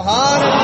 سبحان اللہ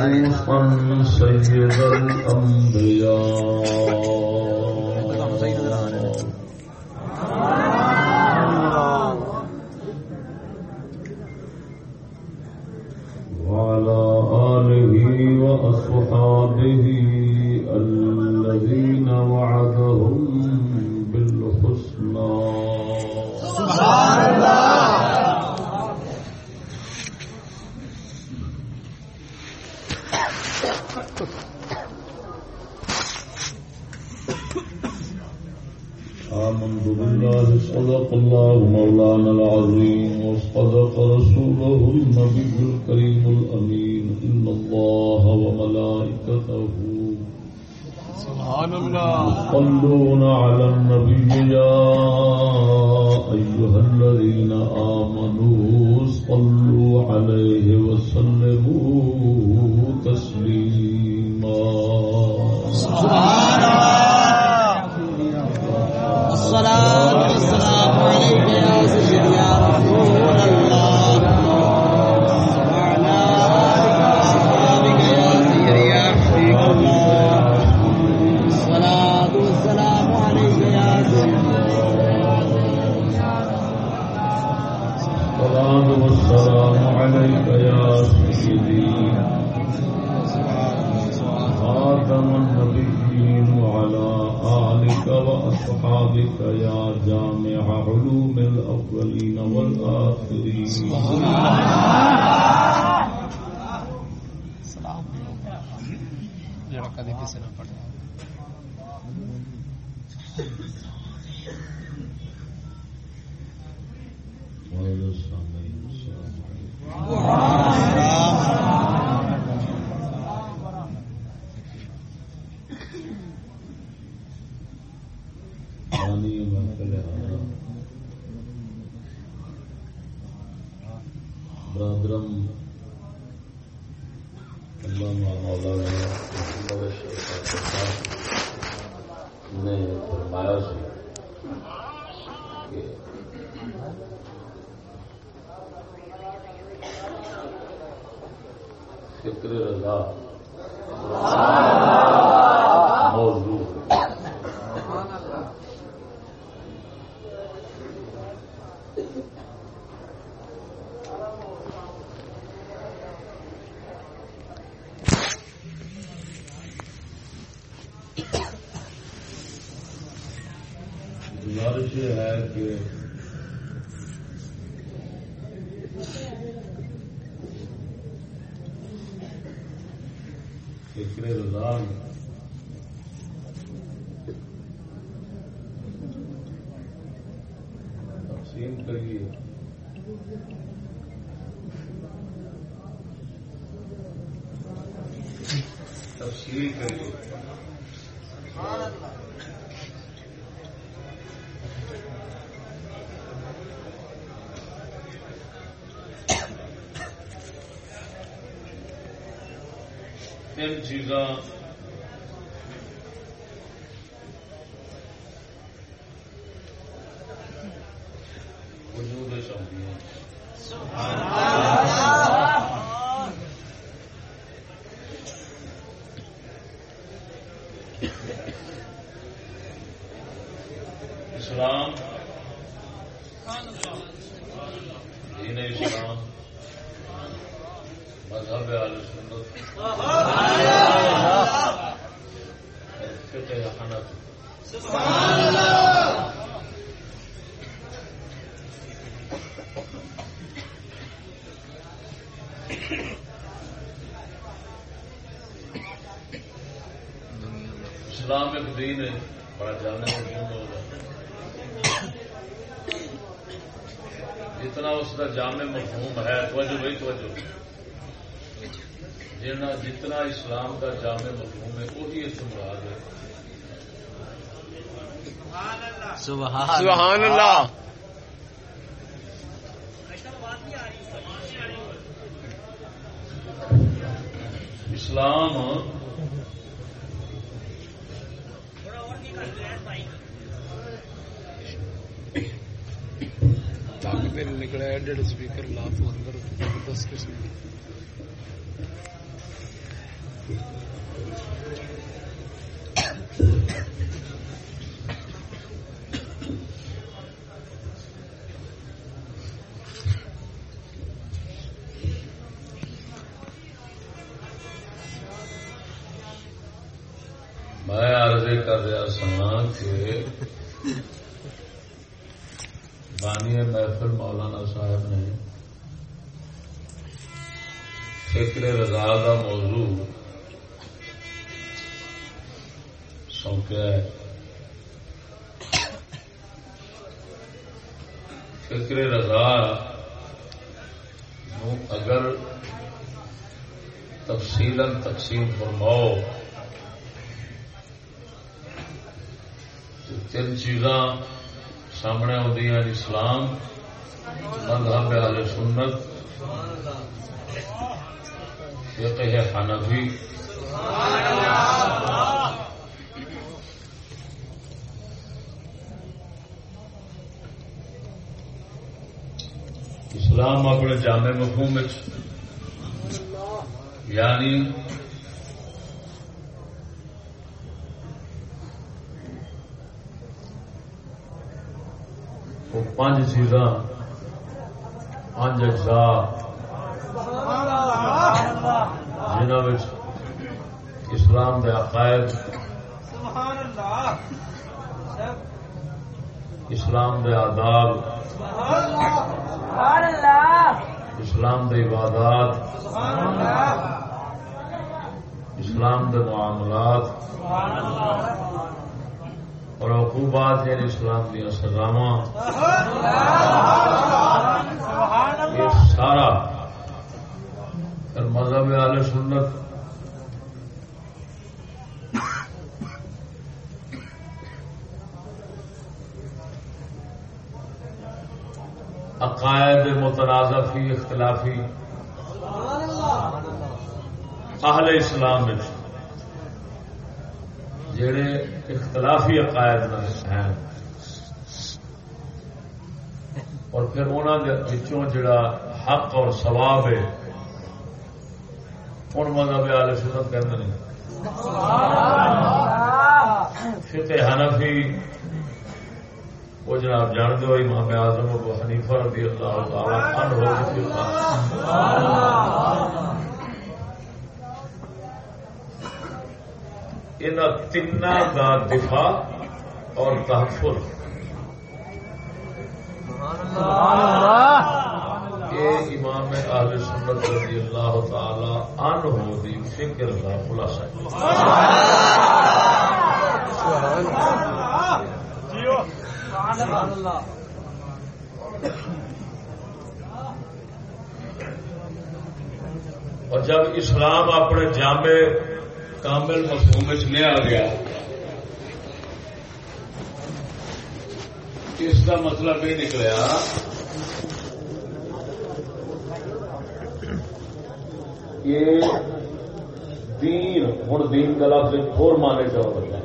حريصا سيد الأمر فکر چیزاں Caesar سبحان اللہ اسلام نکلا ایڈیڈ اسپیکر لاف اندر دس قسم میں عرض کر رہا سا کہ بانی محفل مولانا صاحب نے فکر رضا کا موضوع سونپیا ہے فکر رضا نو اگر تفصیل تقسیم فرماؤ تو تین چیزاں سامنے آدی اسلام، مذہب اہل سنت، فقہ حنفی اسلام اپنے جامع مفہوم یعنی وہ پانچ چیزاں پانچ اجزا جنہوں اسلام کے عقائد اسلام کے آداب اسلام کے عبادات. اسلام کے معاملات. اور حقوبات یعنی اسلام دیا سزاوا یہ سارا مذہب آل سنت عقائد مترازفی اختلافی۔ اہل اسلام جڑے اختلافی عقائد ہیں اور پھر انہوں جڑا حق اور ثواب ہے ان مذہب آل سنت کہ فقہ حنفی وہ جناب جان دو امام اعظم ابو حنیفہ رضی اللہ تعالی عنہ ان تین کا دفاع اور تحفظ۔ یہ امام اہل سنت رضی اللہ تعالی ان ہو دی فکر کا خلاصہ۔ اور جب اسلام اپنے جامع کامل مفہوم لیا گیا، اس کا مطلب یہ نکلیا کہ دین ہوں دین کا لفظ اور مانے جاؤ چاہتا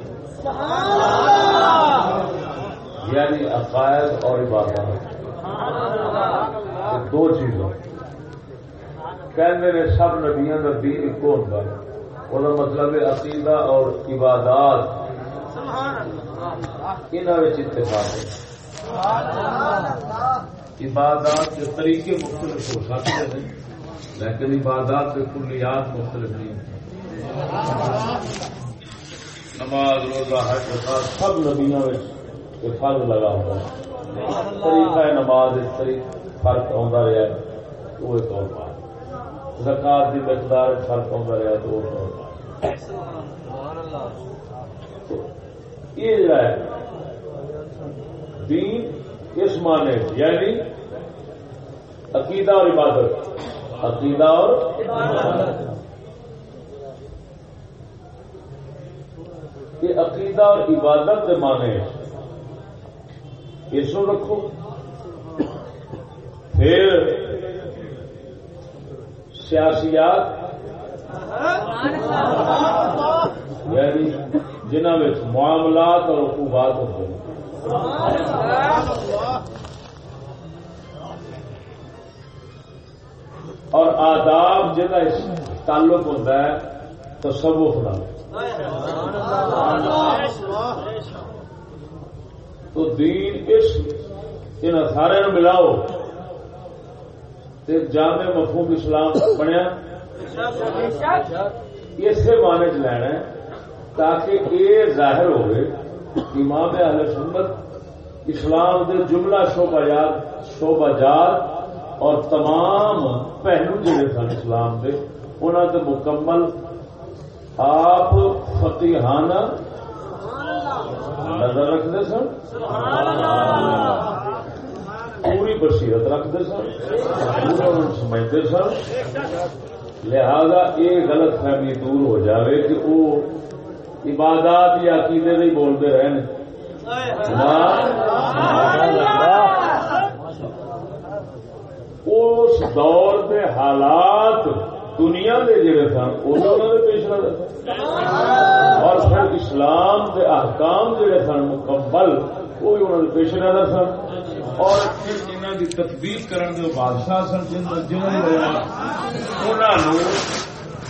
یعنی عقائد اور عبادت دو چیزوں. کہ سب نبیاں کا دین ایک ہوتا ہے. وہ مطلب عقیدہ اور عبادات. اتفاق ہے. عبادات کے طریقے مختلف ہو سکتے ہیں، لیکن عبادات کے کلیات مختلف نہیں نماز، روزہ، حج سب نبیوں میں فرق لگا ہوا ہے طریقہ نماز فرق آتا رہا ہے وہ طور پر زکات کی مقدار فرق آتا رہا تو وہ طور پر یہ جڑا ہے، دین اس معنی یعنی عقیدہ اور عبادت۔ عقیدہ اور یہ عقیدہ اور عبادت کے معنی اس رکھو۔ پھر سیاسیات یعنی جنہوں میں معاملات اور حقوبات ہوتے ہیں۔ اور آداب جہاں تعلق ہوتا ہے تو سب اپنا تو دین اس ان سارے ملاؤ جامع مفہوم اسلام بنیا۔ اسی معنی چ لینا تاکہ یہ ظاہر ہوئے امام اہل سنت اسلام دے جملہ شعبہ جات شعبہ جات اور تمام پہلو جڑے سن اسلام دے انہوں نے مکمل آپ فتیحانہ نظر رکھتے سن؟ پوری بصیرت رکھتے سن؟ سمجھتے سن؟ لہذا یہ غلط فہمی دور ہو جاوے کہ وہ عبادات یا عقیدے نہیں بولتے رہے اس دور کے حالات دنیا کے جڑے سن وہ پیش نظر اور پھر اسلام کے احکام جڑے سن مکمل وہ بھی انہوں نے پیش نظر سن۔ اور پھر انہوں کی تطبیق کرنے بادشاہ سن جنہوں نے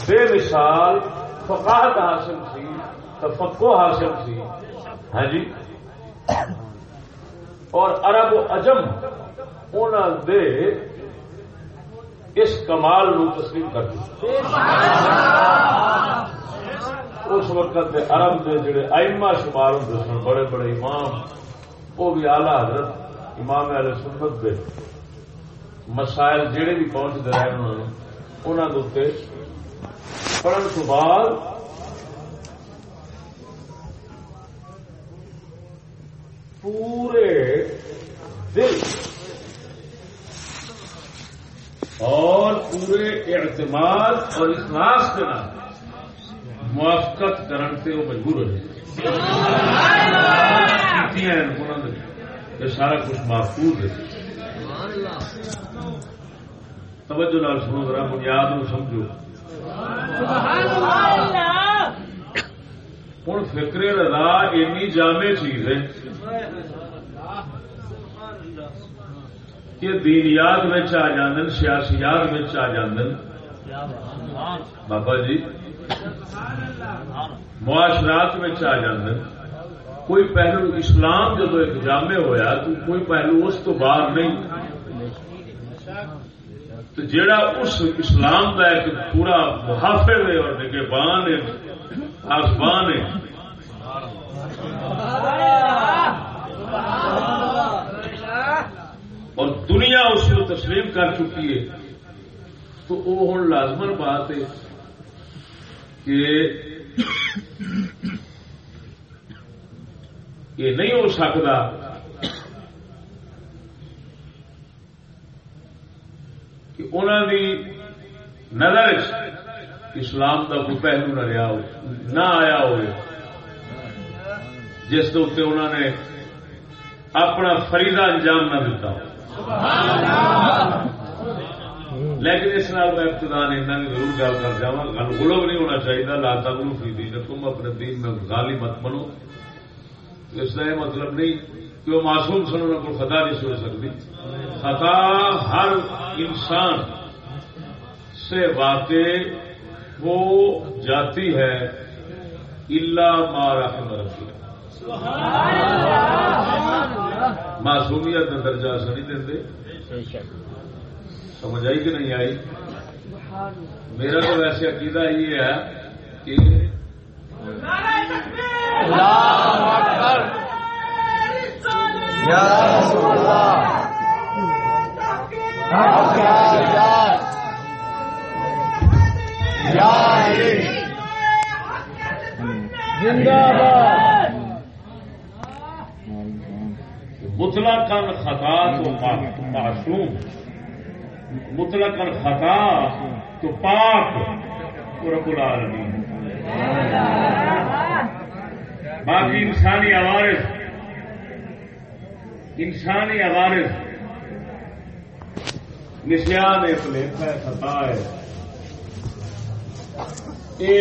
بے مثال فقاہت حاصل سی تفقو حاصل سی ہاں جی؟ اور عرب و عجم انہوں دے اس کمال نو تسلیم کر دی۔ اس وقت دے عرب دے جڑے آئما شمار ہوں سن، بڑے بڑے امام، وہ بھی آلہ حضرت امام علیہ سنت دے مسائل جڑے بھی پہنچتے رہے انہوں نے انہوں کے پڑھن تو بعد پورے دل اور پورے اعتماد اور اخلاص کے نام موافقت کرنے سے وہ مجبور ہو جائے۔ سارا کچھ محفوظ ہے توجہ لال سنو ذرا بنیاد نو سمجھو۔ ہوں فکر رضا اینی جامع چیز ہے۔ کہ دینیات میں آ جاندن سیاسیات میں آ جاندن۔ بابا جی معاشرات میں آ جاندن۔ کوئی پہلو اسلام جب ایک جامع ہویا تو کوئی پہلو اس تو باہر نہیں۔ تو جڑا اس اسلام کا ایک پورا محافظ ہے اور نگہبان ہے آسمان ہے۔ اور دنیا اس کو تسلیم کر چکی ہے۔ تو وہ ہوں لازمن بات ہے کہ یہ نہیں ہو سکتا کہ انہوں نے نظر اسلام کا کوئی پہلو نہ رہا ہو، نہ آیا ہو جس کے اتنے انہوں نے اپنا فریضہ انجام نہ دیتا ہو۔ لیکن اس نال میں ابتدان اتنا بھی ضرور گل کر جا گل غلو نہیں ہونا چاہیے لاتا گلو فی دی تم اپنے دین میں غالی مت بنو۔ اس کا یہ مطلب نہیں کہ وہ معصوم سن ان کو خطا نہیں سن سکتی۔ خطا ہر انسان سے واقع ہو جاتی ہے۔ اللہ مارا رکھی معصومیت کا درجہ اثر نہیں دیں سمجھ آئی کہ نہیں آئی؟ میرا تو ویسے عقیدہ یہ ہے کہ زندہ باد۔ مطلع کن خطا تو معصوم مطلع کن خطا تو پاک رب العالمین. باقی انسانی عوارض انسانی عوارض نشان ہے پلیٹ ہے، خطا ہے. یہ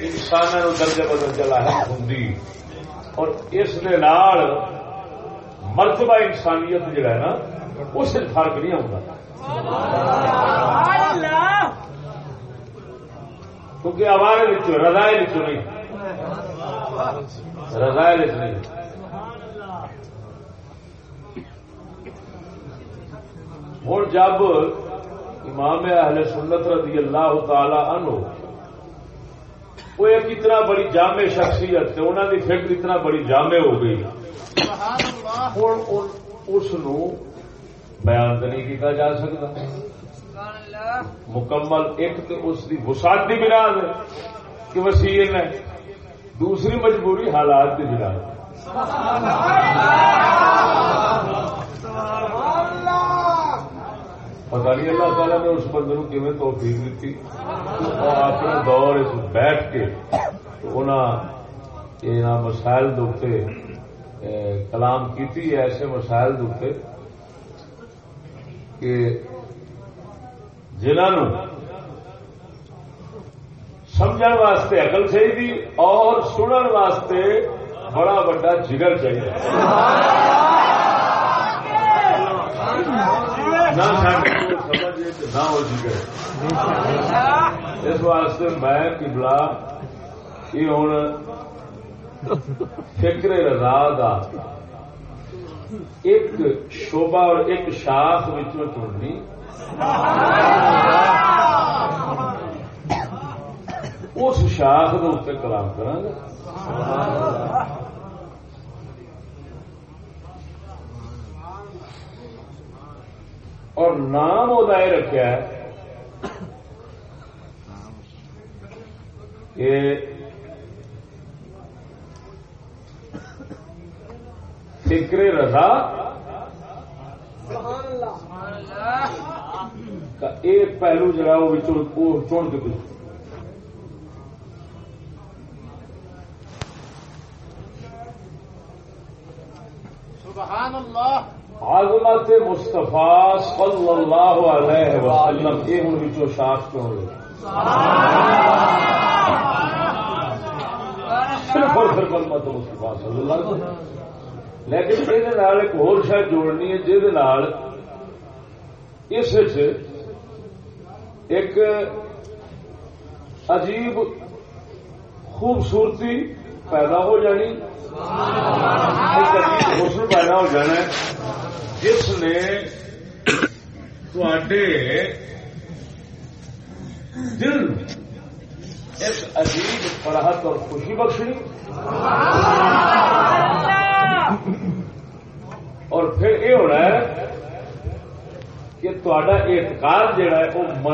انسانوں درجے بدل چلا ہوں اور اس مرتبہ انسانیت جڑا ہے نا اس فرق نہیں ہوتا کیونکہ ہمارے رضائل نہیں۔ رضائل نہیں۔ ہوں جب امام اہل سنت رضی اللہ تعالی عنہ، وہ ایک اتنا بڑی جامع شخصیت انہوں کی فکر اتنا بڑی جامع ہو گئی۔ ہوں اس بیان تو نہیں کیا جا سکتا۔ مکمل ایک تو اس کی وسعت کی بنا کہ وسیع ہے۔ دوسری مجبوری حالات کی بنا پتا نہیں اللہ تعالیٰ نے اس بندے کو کیون توفیق دیتی۔ اور اپنے دور اس بیٹھ کے انہوں مسائل دکھتے کلام کیتی ہے ایسے مسائل دکھتے کہ جنہوں سمجھ واسطے اقل چاہیے اور سنن واسطے بڑا بڑا جگر چاہیے نہ ہو جگر۔ اس واسطے میں کبلا یہ ہوں فکر رضا دا۔ ایک شوبا اور ایک شاخ چننی اس شاخ کے اتنے کلام کرا اور نام وہ رکھا کہ فکر رضا کا ایک پہلو جڑا وہ چن کے آزمت مستفا صلی اللہ علیہ وسلم یہ ہوں شاخ چن لے صرف اور صرف صلی اللہ علیہ وسلم۔ لیکن یہ ایک ہور شاید جوڑنی ہے جہد اس ایک عجیب خوبصورتی پیدا ہو جانی ایک عجیب حسن پیدا ہو جانا جس نے دل اس عجیب فرحت اور خوشی بخشنی اور پھر یہ ہونا ہے کہ تا اعتقاد جڑا ہے وہ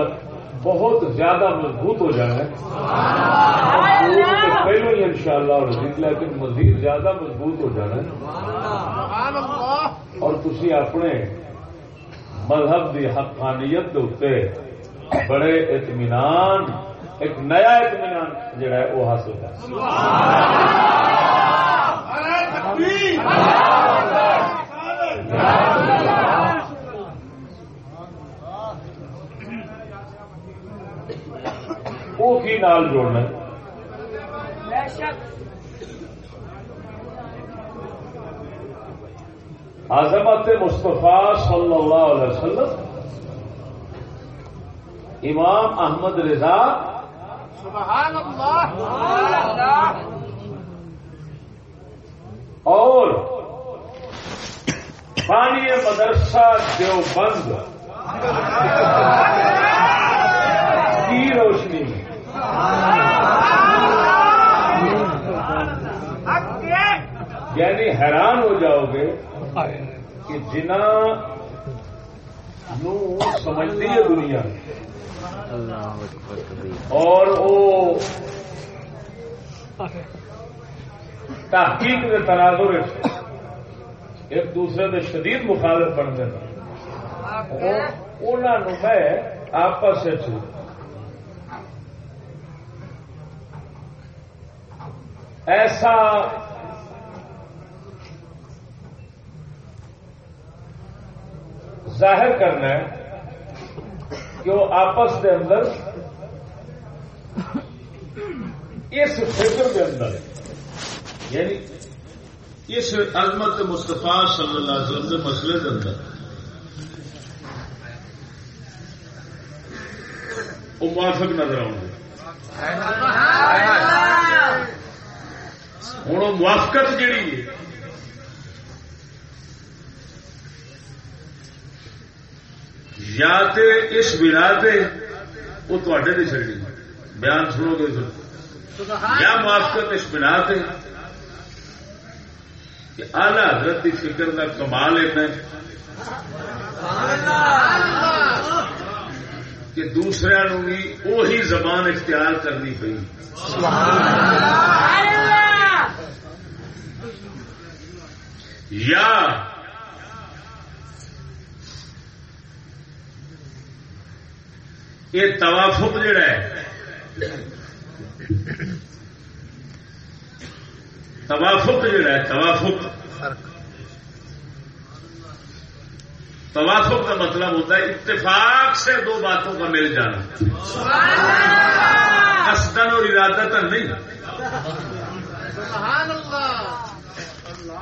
بہت زیادہ مضبوط ہو جانا ہے۔ پہلو ہی ان شاء اللہ لیکن مزید زیادہ مضبوط ہو جانا ہے۔ اور تھی اپنے مذہب کی حقانیت کے اتنے بڑے اطمینان، ایک نیا اطمینان جڑا ہے وہ حاصل کر وہ کی نال جوڑنا عظمت مصطفیٰ صلی اللہ علیہ وسلم، امام احمد رضا سبحان اللہ اور پانی مدرسہ دیوبند کی روشنی یعنی حیران ہو جاؤ گے کہ جنا سمجھتی ہے دنیا اور وہ تحقیق کے تناظر ایک دوسرے کے شدید مخالف بنتے ہیں انہوں میں آپس ایسا ظاہر کرنا ہے کہ وہ آپس کے اندر اس فکر کے اندر یعنی اس عظمت مستفا صلی اللہ علیہ وسلم کے مسئلے کے اندر وہ موافق نظر آؤں گے۔ ہوں موافقت جیڑی ہے، یا تے اس بنا تے وہ تے نہیں چڑی بیان سنو گے۔ یا موافقت اس بنا تے کہ آلہ حضرت کی فکر کا کمال ہے کہ دوسرے بھی وہی زبان اختیار کرنی پی یا یہ توافق جڑا ہے توافق جڑا ہے توافق۔ توافق کا مطلب ہوتا ہے اتفاق سے دو باتوں کا مل جانا۔ کسدن اور ارادہ نہیں۔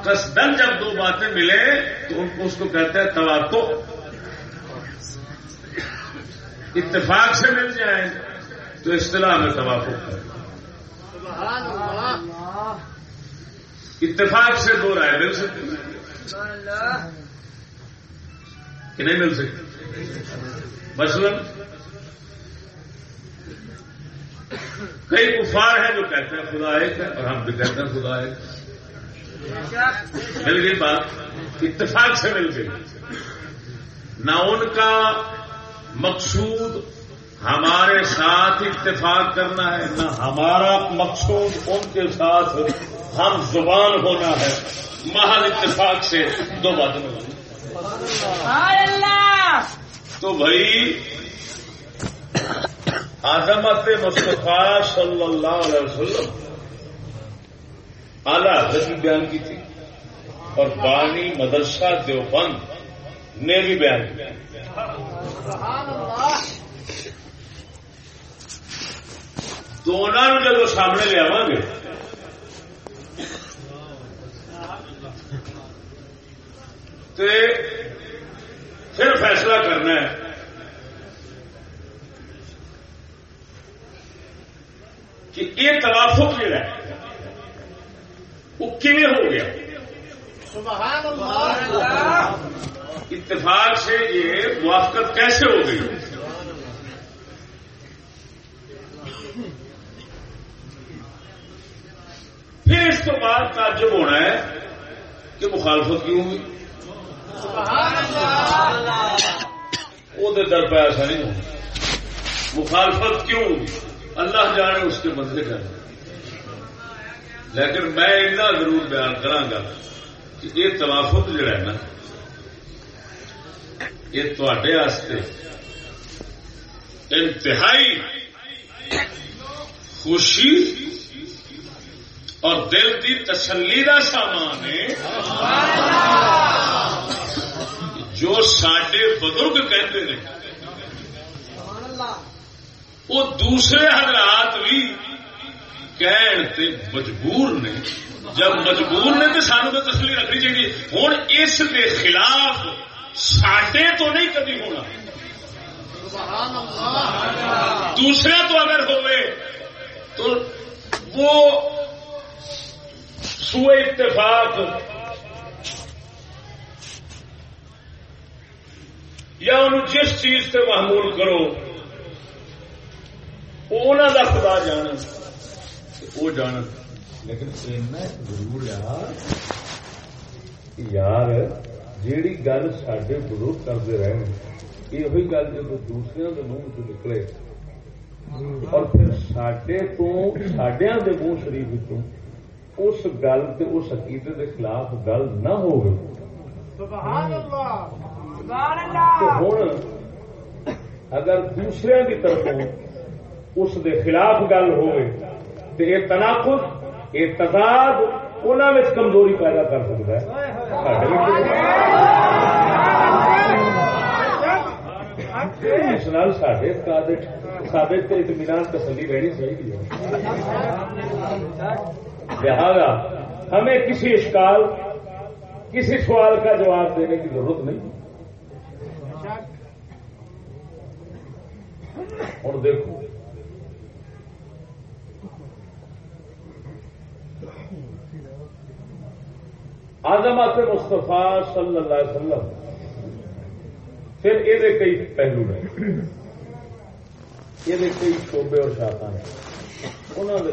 کسدن جب دو باتیں ملے تو ان کو اس کو کہتے ہیں تواتو اتفاق سے مل جائیں تو اصطلاح میں توافق۔ ہے اتفاق سے دو رائے مل سکتی کہ نہیں مل سکتی مثلاً، کئی کفار ہیں جو کہتے ہیں خدا ایک ہے اور ہم بھی کہتے ہیں خدا ایک۔ مل گئی بات۔ اتفاق سے مل گئی۔ نہ ان کا مقصود ہمارے ساتھ اتفاق کرنا ہے، نہ ہمارا مقصود ان کے ساتھ ہم زبان ہونا ہے۔ محل اتفاق سے دو باتیں میں تو بھائی آزمت مصطفیٰ صلی اللہ علیہ وسلم اعلی حضرت بیان کی تھی۔ اور بانی مدرسہ دیوبند نے بھی بیان کیا۔ دونوں جب سامنے لیا گے۔ تو پھر فیصلہ کرنا ہے۔ کہ یہ توافق جڑا ہے وہ کیون ہو گیا؟ اتفاق سے یہ موافقت کیسے ہو گئی؟ پھر اس کے بعد تعجب ہونا ہے کہ مخالفت کیوں ہوئی؟ وہ در پہ ایسا نہیں ہوگا مخالفت کیوں اللہ جانے اس کے بدلے کر۔ لیکن میں اتنا ضرور بیان کرا کہ یہ توافق جڑا ہے نا، یہ تے انتہائی خوشی اور دل کی تسلی کا سامان ہے۔ جو سڈے بزرگ کہتے ہیں وہ دوسرے حضرات بھی کہن مجبور نے۔ جب مجبور نے تو سانو تو تسلی رکھنی چاہیے ہوں اس کے خلاف سڈے تو نہیں کبھی ہونا۔ دوسرا تو اگر ہوئے تو وہ سوئے اتفاق۔ یا انہوں جس چیز سے معمول کرو انہوں کا خدا جان وہ جان لیکن ضرور یار جیڑی گل سڈے بزرگ کرتے رہے یہ گل جب دوسرے کے منہ چ نکلے اور پھر سڈے تو سڈیا کے منہ شریف اس گل تے اس عقیدے کے خلاف گل نہ ہو ہوں اگر دوسرے کی طرف اس دے خلاف گل ہوئے تو یہ تناقض یہ تضاد انہوں کمزوری پیدا کر سکتا ہے۔ اس نال سارے سابق اطمینان تسلی رہنی چاہیے لہذا ہمیں کسی اشکال، کسی سوال کا جواب دینے کی ضرورت نہیں۔ اور دیکھو آزمات مستفا صلی اللہ علیہ وسلم، پھر یہ کئی پہلو نے یہ کئی شعبے اور شاخا نے انہوں کے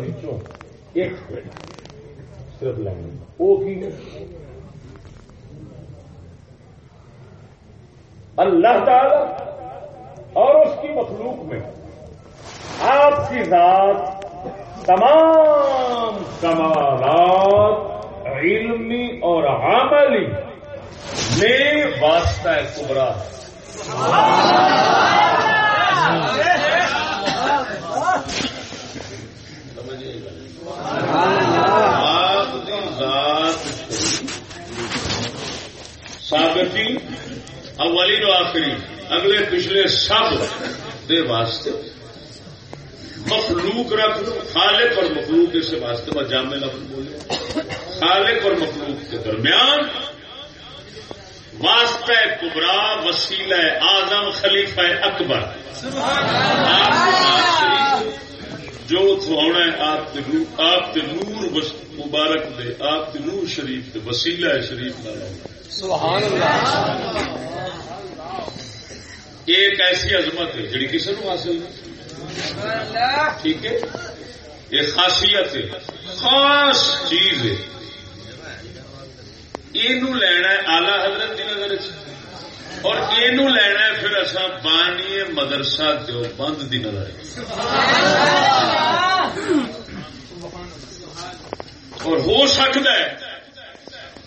ایک صرف لینی وہ کی اللہ تعالی اور اس کی مخلوق میں آپ کی ذات تمام کمالات علمی اور عملی میں واسطہ کبرا آپ کی ذات سابقی اولین و آخری، اگلے پچھلے سب دے واسطے۔ مخلوق رکھ دو، خالق اور مخلوق اس واسطے میں جامع لفظ بولے۔ خالق اور مخلوق کے درمیان واسطہ کبرا، وسیلہ آزم خلیفہ اکبر۔ جو ہونا ہے آپ کے آپ کے نور مبارک دے آپ کے نور شریف کے وسیلہ شریف کا سبحان اللہ ایک ایسی عظمت ہے جڑی کسی کو حاصل نہیں۔ ٹھیک ہے؟ یہ خاصیت ہے۔ خاص چیز ہے۔ یہ لینا ہے آلہ حضرت کی نظر اور یہ لینا ہے پھر اصا بانی مدرسہ دو بند کی نظر اور ہو سکتا ہے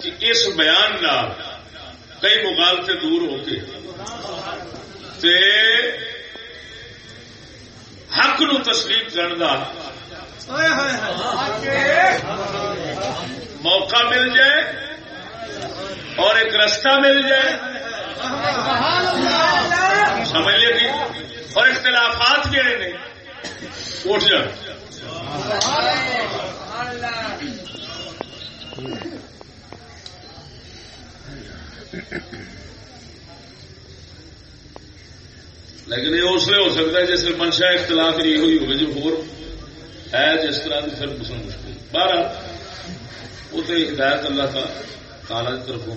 کہ اس بیان کئی مغالطے دور ہو کے حق نو تسلیم کرنے کا موقع مل جائے اور ایک رستہ مل جائے۔ سمجھ لیے جی؟ اور اختلافات جڑے نے اٹھ جان لیکن یہ اس لیے ہو سکتا ہے جیسے منشا اختلاف نہیں ہوئی ہوگی جو ہو۔ ہے جس طرح کی پھر مسلم مشکل۔ بارہ وہ تو ہدایت اللہ کا تعالی کی طرف ہو۔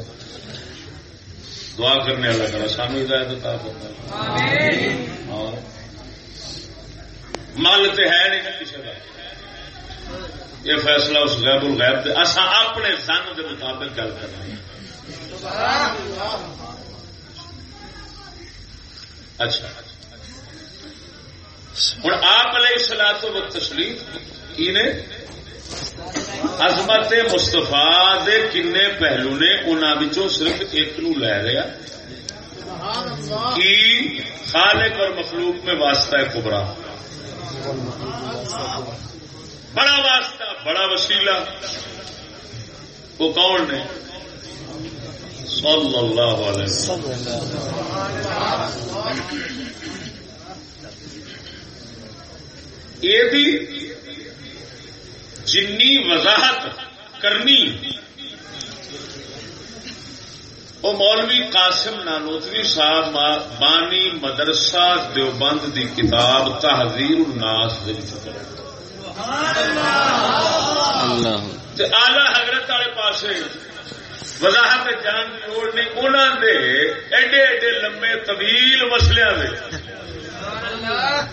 دعا کرنے والا کرا سانو ہدایت عطا کرتا اور مل تو ہے نہیں کسی کا یہ فیصلہ اس غیب الغیب سے اصا اپنے سن کے مطابق گل کرنا اچھا۔ ہوں آپ علیہ سلا تو تسلیم کی نے؟ عظمت مستفا دے کنے پہلو نے انہوں صرف ایک نو لے رہا کی خالق اور مخلوق میں واسطہ ہے کبرا۔ بڑا واسطہ، بڑا وسیلہ۔ وہ کون نے صلی اللہ علیہ یہ بھی جنی وضاحت کرنی۔ وہ مولوی قاسم نانوتوی صاحب بانی مدرسہ دیوبند دی کتاب تحزیر الناس آلہ حضرت والے پاسے وضاحت جان کی لوڑ نہیں انہوں نے ایڈے ایڈے لمبے طویل مسلیا میں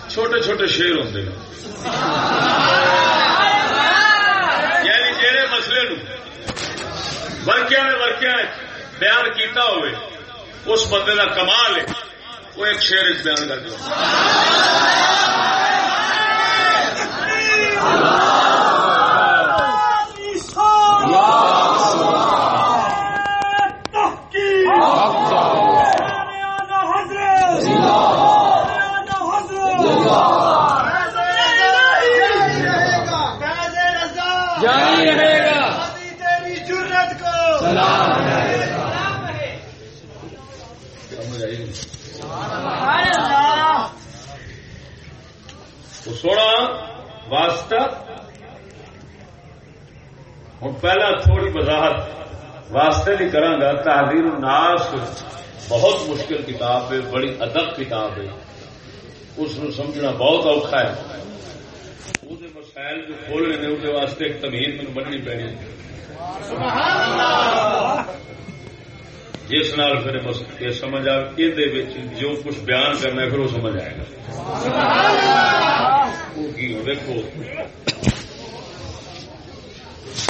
چھوٹے چھوٹے شیر ہوں جہے ورکیا نے ورکیا بیان کیتا ہوئے اس بندے کا کمال ہے وہ ایک شیر بیان کر دیا واسطہ۔ ہوں پہلا تھوڑی وضاحت۔ واسطے نہیں کرا گا تحریر الناس بہت مشکل کتاب ہے، بڑی ادب کتاب ہے۔ اس کو سمجھنا بہت اوکھا ہے۔ وہ مسائل جو کھول رہے ہیں اس واسطے ایک تمہید میں بننی پینی جس نال پھر یہ سمجھ آ یہ جو کچھ بیان کرنا ہے پھر وہ سمجھ آئے گا۔ دیکھو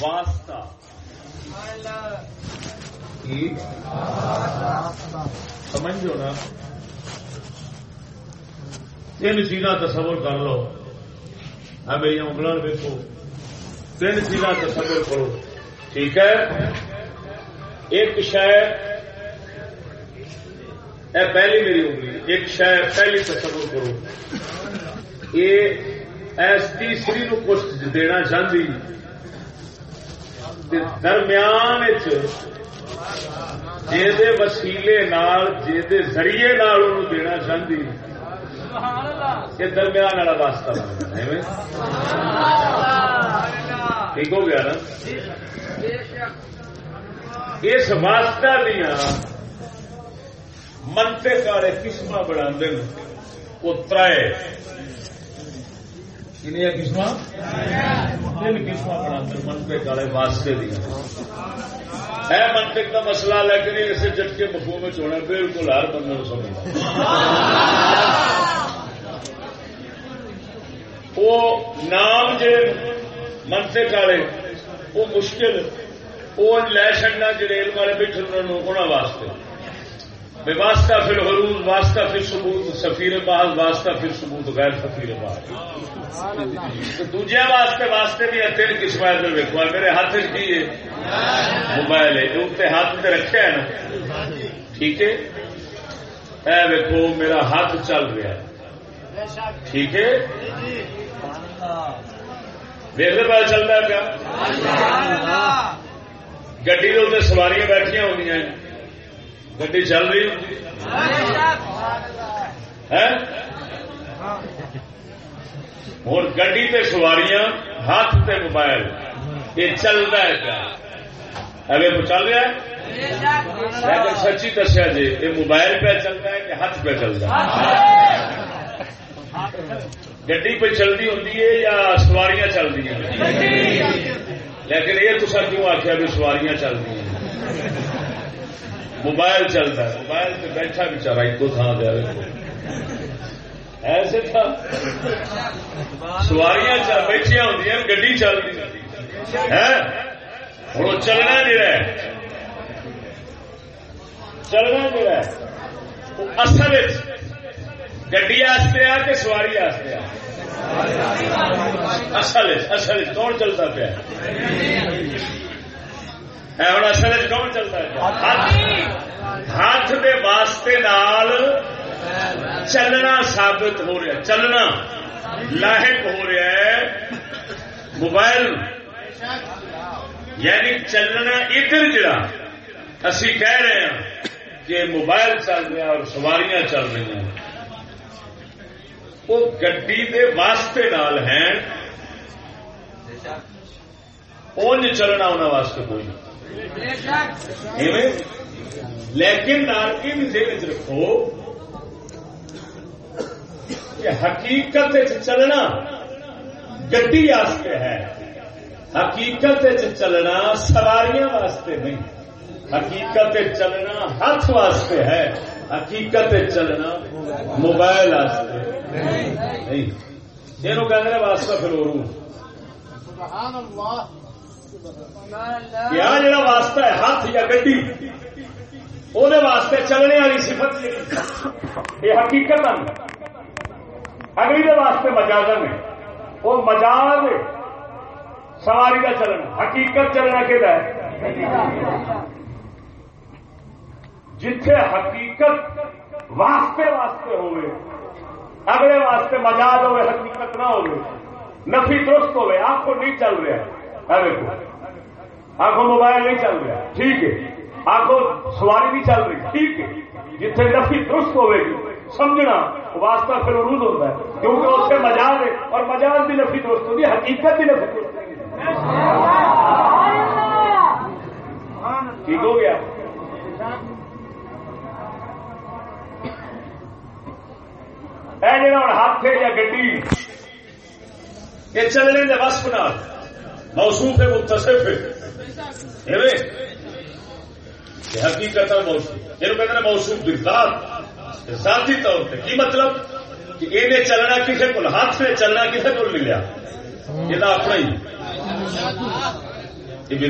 واسطہ۔ سمجھو نا۔ تین چیزاں تصور کر لو۔ ہاں میری انگلوں دیکھو تین چیزاں تصور کرو۔ ٹھیک ہے؟ ایک شاید اے پہلی میری انگلی ایک شاید پہلی تصور کرو۔ یہ ایس تیسری نو کچھ دینا چاہتی درمیان جی وسیلے نال جی ذریعے نال دینا چاہتی یہ درمیان والا واسطہ ٹھیک ہو گیا نا؟ اس واسطہ دیا منتے والے قسم بنا وہ ترائے۔ کنیا قسم تین قسم بنا منطق والے واسطے دیا ہے منطق کا مسئلہ لیکن اسے جٹکے مفہوم میں ہونا بالکل ہر بندے کو سمجھنا۔ وہ نام جے منطق والے وہ مشکل، وہ لے چڑنا جڑے علم والے بیٹھے انہوں واسطے۔ بے واسطہ پھر حروز واسطہ پھر ثبوت سفیر باز واسطہ پھر ثبوت غیر سفیر باز دوجے واسطے واسطے بھی تین قسم ادھر ویکو میرے ہاتھ کی ہے؟ موبائل ہے۔ اتنے ہاتھ سے رکھے ہے نا؟ ٹھیک ہے؟ اے ویکو میرا ہاتھ چل رہا ہے۔ ٹھیک ہے؟ دیکھتے پتا چلتا ہے کیا؟ گی سواریاں بیٹھیا ہو گڈی چل رہی ہوں گڈی تے سواریاں ہاتھ تے موبائل یہ چلتا ہے کیا ابھی چل رہا ہے لیکن سچی دسیا جی یہ موبائل پہ چلتا ہے کہ ہاتھ پہ چلتا ہے گڈی پہ چلتی ہوں یا سواریاں چل رہی ہیں لیکن یہ تو سر کیوں آخیا بھی سواریاں چل رہی ہیں موبائل چلتا ہے۔ موبائل پہ بیٹھا بچارا ایک تھان دیا ایسے تھا۔ سواریاں بیٹھیا ہوں گی چل رہی ہے ہوں چلنا جڑا ہے چلنا جڑا ہے اصل گڈی آستے آ کہ سواری آستے آ۔ اصل اصل کون چلتا پیا۔ ہوں اصل کون چلتا ہے؟ ہاتھ۔ کے واسطے نال چلنا ثابت ہو رہا چلنا لاحق ہو رہا ہے۔ موبائل یعنی چلنا ادھر جڑا اسی کہہ رہے ہیں کہ موبائل چل رہا اور سواریاں چل رہی ہیں۔ وہ گڈی کے واسطے نال ہیں۔ اونج چلنا انہوں واسطے کوئی نہیں۔ لیکن ذہن رکھو کہ حقیقت چلنا گڈی واسطے ہے۔ حقیقت چلنا سواریاں واسطے نہیں۔ حقیقت چلنا ہاتھ واسطے ہے۔ حقیقت چلنا موبائل واسطے نہیں۔ یہ واسطہ پھر جا واسطہ ہے، ہاتھ یا گڈی وہ واسطے چلنے والی سفت یہ حقیقت اگلی دے واسطے مجازن ہے۔ وہ مجاز سواری کا چلنا۔ حقیقت چلنا کہ جتھے حقیقت واسطے واسطے ہوئے، اگلے واسطے مجاز ہوئے، حقیقت نہ ہوئے، نفی درست ہوئے، آپ کو نہیں چل رہا۔ ہاں، ہے آخو موبائل نہیں چل رہا۔ ٹھیک ہے۔ آخو سواری نہیں چل رہی۔ ٹھیک ہے۔ جتنے نفی درست ہوے گی۔ سمجھنا، واسطہ پھر عروج ہوتا ہے۔ کیونکہ اس سے مجاز ہے۔ اور مجاز بھی نفی دوست ہوتی ہے، حقیقت بھی نفی دوست ٹھیک ہو گیا۔ جا ہاتھ یا گڈی؟ یہ چلنے کے وسپ نہ موسوم ہے، متصف ہے۔ حقیقت موسم یہ کہتے ہیں ذاتی طور پہ کی مطلب؟ کہ یہ چلنا کسی کو ہاتھ سے چلنا کسی کو ملیا یہ اپنا ہی۔ یہ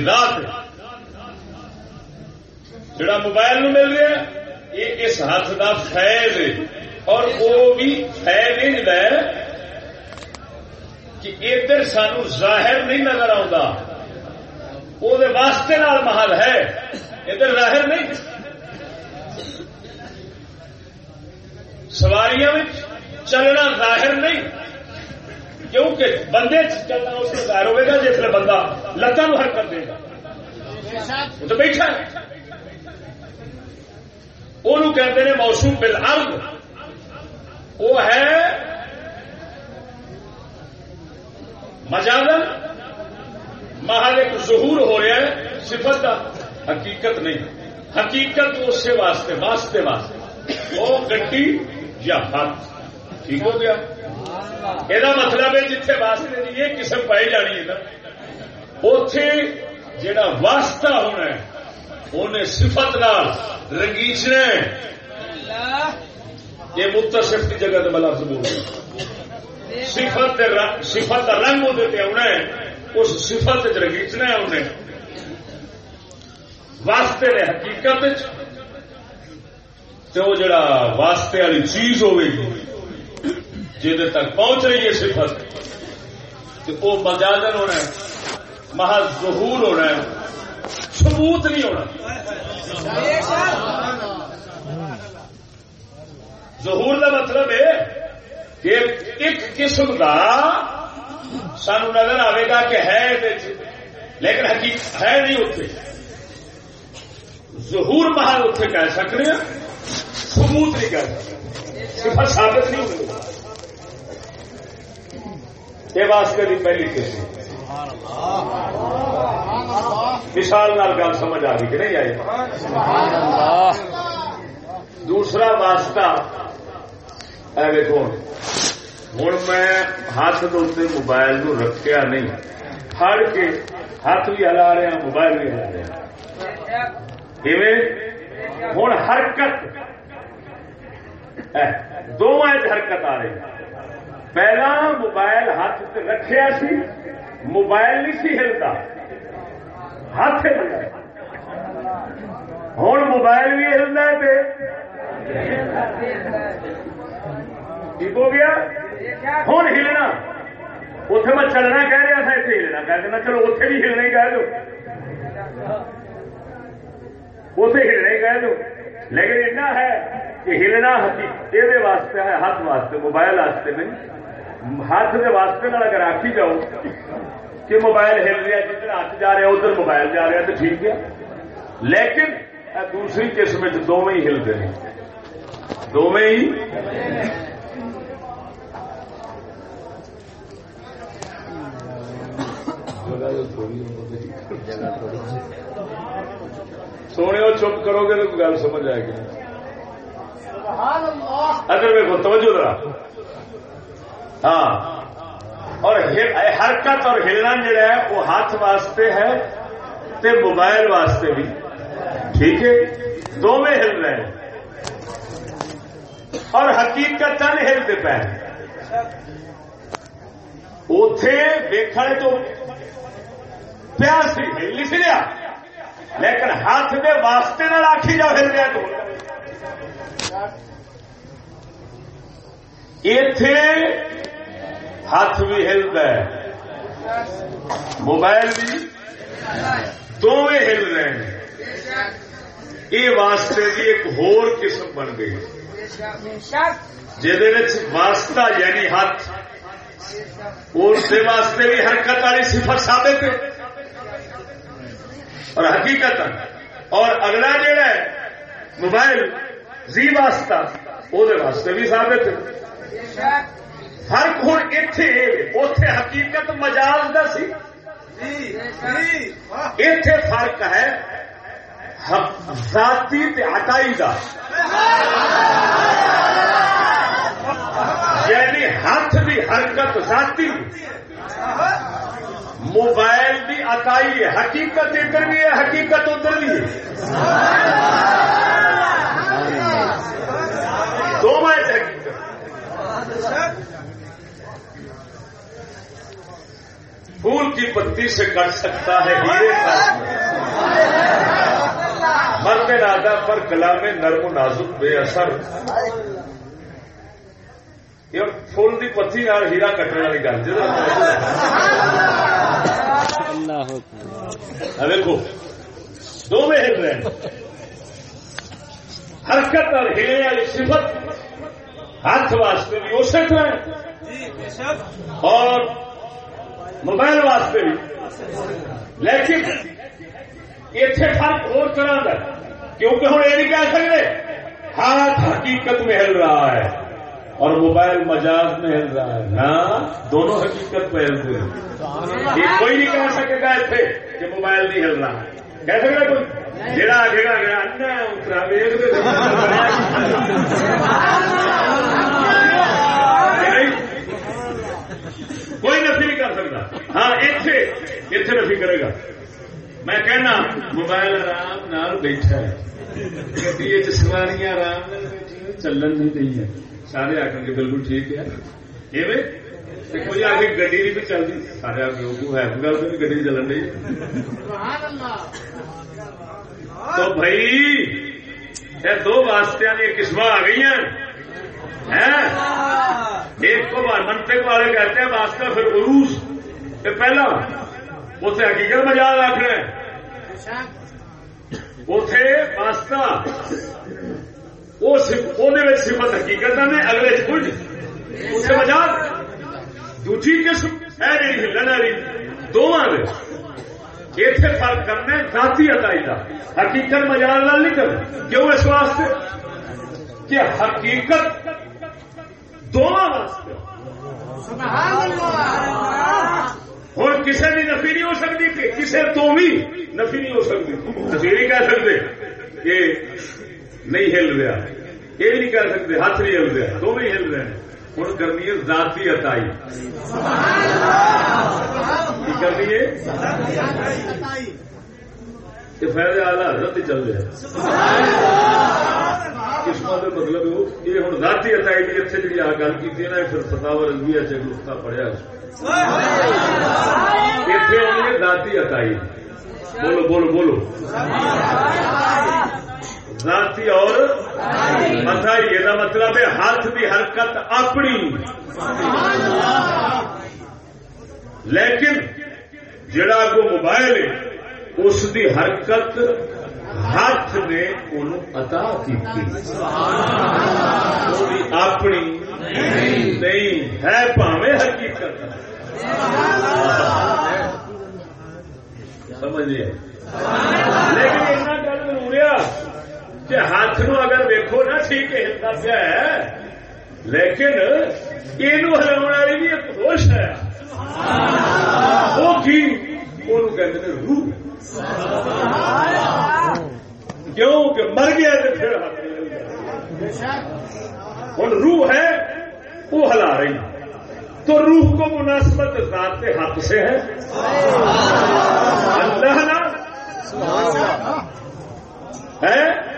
جڑا موبائل نو مل رہا ہے، یہ اس ہاتھ کا فیض اور وہ بھی فیض ہے کہ ادھر سانو ظاہر نہیں نظر آتا وہ واسطے محل ہے ادھر ظاہر نہیں سواریاں چلنا ظاہر نہیں کیونکہ بندے چلنا اس میں ظاہر ہوگا جس میں بندہ لتان حرکت دے گا وہ تو بیٹھا ہے وہ کہتے ہیں موسم بالعرض وہ ہے مجازن محل ایک ظہور ہو رہا ہے، صفت کا حقیقت نہیں۔ حقیقت اس سے واسطے واسطے واسطے۔ وہ گڈی یا ہاتھ ٹھیک ہو گیا؟ یہ مطلب ہے جتنے واسطے کی یہ قسم پائی جانی ہے اتے جا واسطہ ہونا ہے انہیں صفت نال رنگیچنا یہ متصف کی جگہ بلا سبول صفت صفت کا رنگ وہ آنا ہے۔ اس صفت رنگیچنا ہے انہیں۔ واسطے نے حقیقت وہ جڑا واسطے والی چیز ہوے گی جہد تک پہنچ رہی ہے صفت وہ مجازن ہونا ہے، محض ظہور ہونا ہے، ثبوت نہیں ہونا۔ ظہور کا مطلب ہے کہ ایک قسم کا سانو نظر آئے گا کہ ہے لیکن حقیقت ہے نہیں اتنے ظہور محل اتنے کہہ سکتے ہیں ثبوت نہیں کہہ سکتے۔ صفت ثابت نہیں ہوگی یہ واسطے کی پہلی قسم۔ مثال نال گل سمجھ آ گئی کہ نہیں آئی؟ دوسرا واسطہ۔ دیکھو ہوں میں ہاتھ دے موبائل نو رکھیا نہیں۔ پھڑ کے ہاتھ بھی ہلا رہا موبائل بھی ہلا رہا ہوں حرکت۔ دونوں حرکت آ رہی۔ پہلا موبائل ہاتھ رکھیا سی، موبائل نہیں سی ہلتا ہاتھ ہوں موبائل بھی ہلتا ہے ٹھیک ہو گیا؟ ہوں ہلنا اتے میں چلنا کہہ رہا تھا اتنے ہلنا کہہ دینا چلو اتنے بھی ہلنا ہی کہہ دو اسے ہلنا ہی کہہ دو لیکن اتنا ہے کہ ہلنا یہ واسطے ہے ہاتھ واسطے موبائل واسطے نہیں ہاتھ کے واسطے اگر آخی جاؤ کہ موبائل ہل رہا جدھر ہاتھ جا رہا ادھر موبائل جا رہا تو ٹھیک ہے لیکن دوسری قسم دونوں ہی ہلتے ہیں دونوں ہی سونے اور چپ کرو گے تو گل سمجھ آئے گی۔ اگر میرے کو توجہ ذرا۔ ہاں۔ اور حرکت اور ہلنا جڑا ہے وہ ہاتھ واسطے ہے تے موبائل واسطے بھی۔ ٹھیک ہے؟ دونوں ہل رہے ہیں۔ اور حقیقت چند ہلتے پے اتے دیکھنے تو پیاس ہل نہیں سریا لیکن ہاتھ کے واسطے نہ آخی جا ہل رہا تو۔ اتے ہاتھ بھی ہلتا ہے۔ موبائل بھی دونوں ہل رہے ہیں۔ یہ واسطے کی ایک ہور قسم بن گئی۔ واسطہ یعنی ہاتھ۔ اس واسطے بھی حرکت والی صفت ثابت ہے۔ اور حقیقت اور اگلا جڑا ہے، موبائل، زی واسطہ وہ واسطے بھی ثابت فرق ہوں اتے اتے حقیقت مجاز کا سی۔ اتے فرق ہے ذاتی ہٹائی کا یعنی ہاتھ کی حرکت ذاتی۔ موبائل کی اکائی حقیقت ادھر بھی ہے، حقیقت ادھر بھی ہے۔ دو پھول کی پتی سے کٹ سکتا ہے، ہیرے کا۔ مرد راجا پر کلا میں نرم و نازک بے اثر۔ فل کی پتی ہیرا کٹنے والی گل جی دیکھو دو میں ہل رہے ہیں حرکت اور ہلنے والی صفت ہاتھ واسطے بھی ہو سکتا ہے اور موبائل واسطے بھی لیکن اتنے فرق اور طرح کا کیونکہ ہوں یہ نہیں کہہ سکتے ہاتھ حقیقت میں ہل رہا ہے اور موبائل مجاز میں ہل رہا ہے۔ نا دونوں حقیقت میں ہلتے ہیں۔ یہ کوئی نہیں کہہ سکے گا اتنے کہ موبائل نہیں ہل رہا۔ کہہ سکے کوئی؟ جڑا آگے گا گیا اترا کوئی نفی نہیں کر سکتا۔ ہاں اتنے اتنے نفی کرے گا۔ میں کہنا، موبائل آرام نال بیٹھا ہے۔ گی سواریاں آرام چلن نہیں رہی سارے آ کے بالکل ٹھیک ہے۔ کوئی آ کے گڈی نہیں بھی چلتی۔ سارے آ کے ہے گل تو گڈی چلن رہی تو بھائی، یہ دو واسطے دیا قسم آ گئی ہیں۔ ایک کو منطق والے کہتے ہیں واسطہ پھر عروس۔ پہلا اتنے حقیقت مجال رکھنا اتے واسطہ سفت حقیقت نے اگلے کچھ اس وجہ دوسری قسم ہے نہیں ہلن والی دونوں اتنے فرق کرنا ذاتی ادائی کا حقیقت مجال نال نہیں کرنا۔ کیوں اس واسطے؟ کہ حقیقت دونوں واسطے۔ ہوں کسی بھی نفی نہیں ہو سکتی کسی تو بھی نفی نہیں ہو سکتی۔ نفی نہیں کہہ سکتے کہ نہیں ہل رہا۔ یہ نہیں کہہ سکتے ہاتھ نہیں ہل رہا۔ دو بھی ہل رہے ہیں۔ ہوں کرنی ہے ذاتی اتائی کرنی ہے فائدے آلہ حضرت چل رہے قسمت مطلب یہ ہوں ذاتی اتائی کی اتنے جی آ گل کی نا پھر فتاور رنگی اچھے گفتا پڑھیا۔ اتنے ہونی ذاتی اتائی بولو بولو بولو۔ ذاتی اور مسائی یہ مطلب ہے ہاتھ کی حرکت اپنی۔ لیکن جڑا کو موبائل ہے، اس کی حرکت ہاتھ نے عطا کی اپنی نہیں، ہے پاوے حقیقت۔ سمجھے؟ لیکن اتنا گل ضرور کہ ہاتھ نو اگر ویکو نا، ٹھیک ہے ہلتا پیا ہے۔ لیکن یہ ہلا والی بھی ایک ہوش ہے۔ وہ کی؟ کہتے روح۔ کیوں؟ کہ مر گیا تو پھر ہوں روح ہے وہ ہلا رہی۔ تو روح کو مناسبت ذات کے ہاتھ سے ہے۔ اللہ ہے؟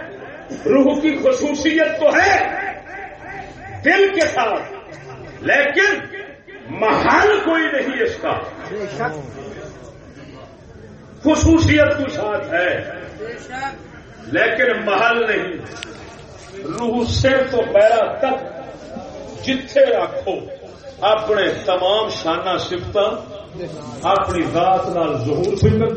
روح کی خصوصیت تو ہے دل کے ساتھ، لیکن محل کوئی نہیں اس کا۔ خصوصیت تو ساتھ ہے، لیکن محل نہیں۔ روح سے تو پیرا تک جتھے رکھو، اپنے تمام شانہ سفت اپنی ذات نال ظہور فکر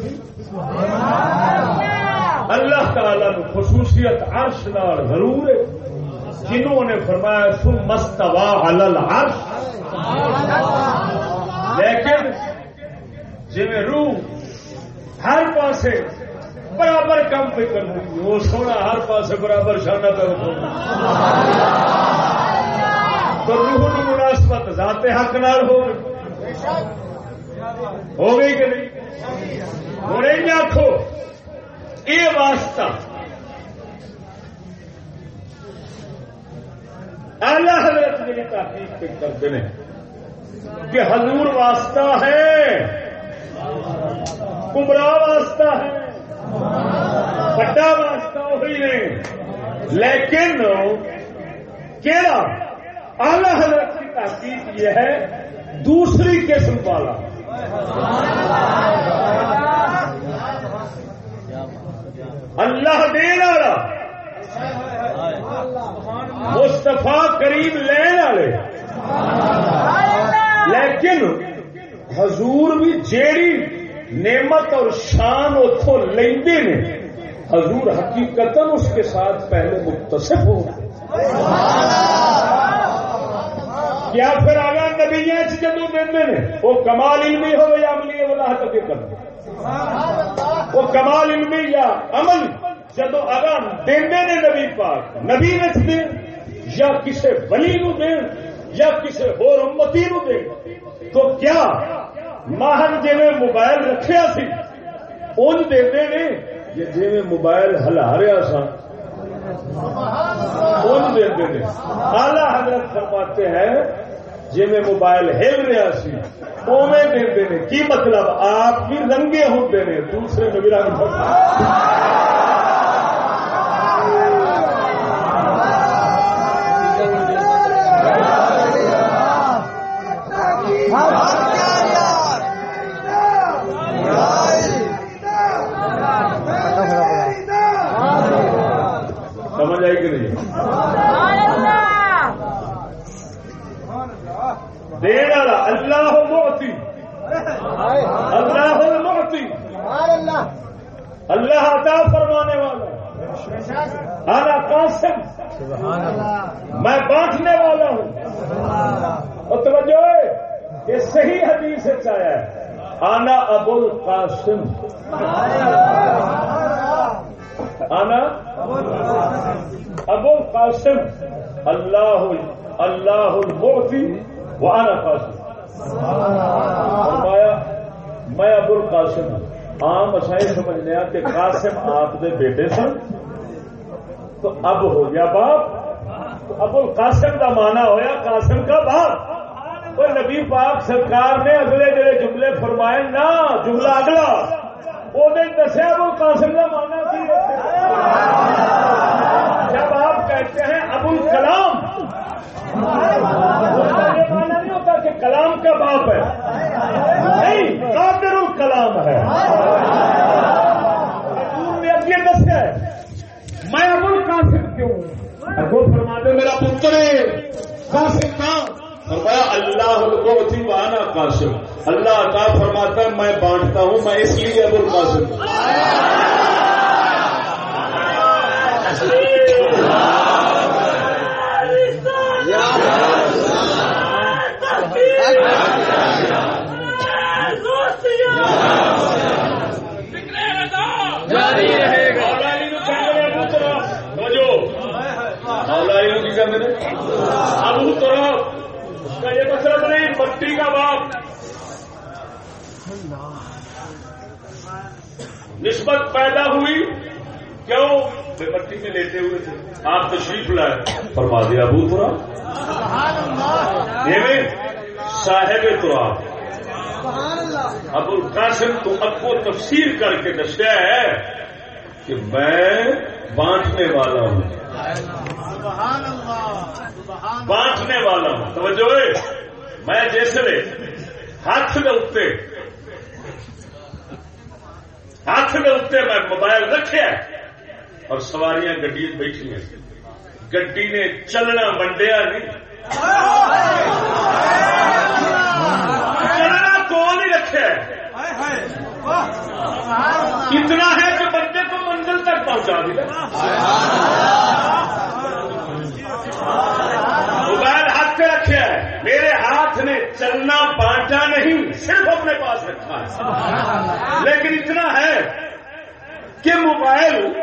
اللہ تعالی خصوصیت عرش نال ضرور ہے۔ جنہوں نے فرمایا سو مستوا حلل عرش لیکن جی روح ہر پاسے برابر کم پہ کرتی وہ سونا ہر پاسے برابر شانہ پہ تو روح کی مناسبت ذات حق نال ہو گئی ہو گئی کہ نہیں؟ ہوں آخو یہ واسطہ۔ اللہ حضرت میری تحقیق پہ کرتے ہیں کہ حضور واسطہ ہے۔ کمرا واسطہ ہے۔ بڑا واسطہ وہی نہیں لیکن کہڑا اعلی حضرت کی تحقیق یہ ہے، دوسری قسم والا۔ اللہ دین والا مستفا کریم لین والے۔ لیکن حضور بھی جیڑی نعمت اور شان اتوں لیندے نے، حضور حقیقت اس کے ساتھ پہلے متصف ہو۔ کیا پھر آگا نبی جدو دے وہ کمال علمی ہو یا عملی وضاحت کے کر وہ کمال علمی یا عمل جدو آگا دے نے نبی پاک، نبی نچ دیں یا کسی ولی نو دین یا کسی ہور امتی نو دین تو کیا ماہر جی موبائل رکھیا سی؟ ان دے نے جی موبائل ہلا رہا سا ان دے دے آلہ حضرت فرماتے ہیں جی میں موبائل ہل رہا سی اوے دے کی مطلب؟ آپ بھی رنگے ہوتے ہیں دوسرے میں رنگ سمجھ آئی کہ نہیں دین والا اللہ موتی اللہ موتی اللہ عطا فرمانے والا آنا قاسم۔ میں بانٹنے والا ہوں۔ اور توجہ یہ صحیح حدیث آیا ہے۔ آنا ابو القاسم۔ آنا ابو القاسم۔ اللہ اللہ المعطی وہ آنا قاسم۔ فرمایا میں ابو القاسم عام اچھائی سمجھنے کہ قاسم آپ کے بیٹے سن۔ تو اب ہو گیا باپ تو ابو القاسم کا مانا ہوا قاسم کا باپ وہ نبی پاک سرکار نے اگلے جڑے جملے فرمائے نا، جملہ اگلا۔ وہ دسیا ابو القاسم کا مانا جب آپ کہتے ہیں ابو الکلام مانا نہیں ہوتا کہ کلام کا باپ ہے۔ نہیں، قادر الکلام ہے۔ نے اگے دسیا میں ابو ابو فرما دے میرا پتر ہے قاسم کہاں فرمایا اللہ کو اسی وانا قاسم اللہ عطا فرماتا ہے میں بانٹتا ہوں میں اس لیے ابو القاسم جاری رہے گا ابو طرف اس کا یہ مطلب کا باپ۔ نسبت پیدا ہوئی۔ کیوں؟ بے مٹی میں لیتے ہوئے تھے۔ آپ تشریف لائے۔ فرما دیا ابو ترا۔ صاحب تو آپ ابو القاسم تو اب کو تفسیر کر کے دسیا ہے کہ میں بانٹنے والا ہوں۔ بانٹنے والا ہوں۔ توجہ۔ میں جیسے ہاتھ کے اتنے ہاتھ کے اتنے میں موبائل رکھے اور سواریاں گڈی بیٹھی ہیں۔ گڈی نے چلنا ونڈیا نہیں۔ چلنا کو نہیں رکھے اتنا ہے کہ بندے کو منزل تک پہنچا دیا۔ موبائل ہاتھ پہ رکھے میرے ہاتھ چلنا بانٹا نہیں صرف اپنے پاس رکھا ہے۔ لیکن اتنا ہے کہ موبائل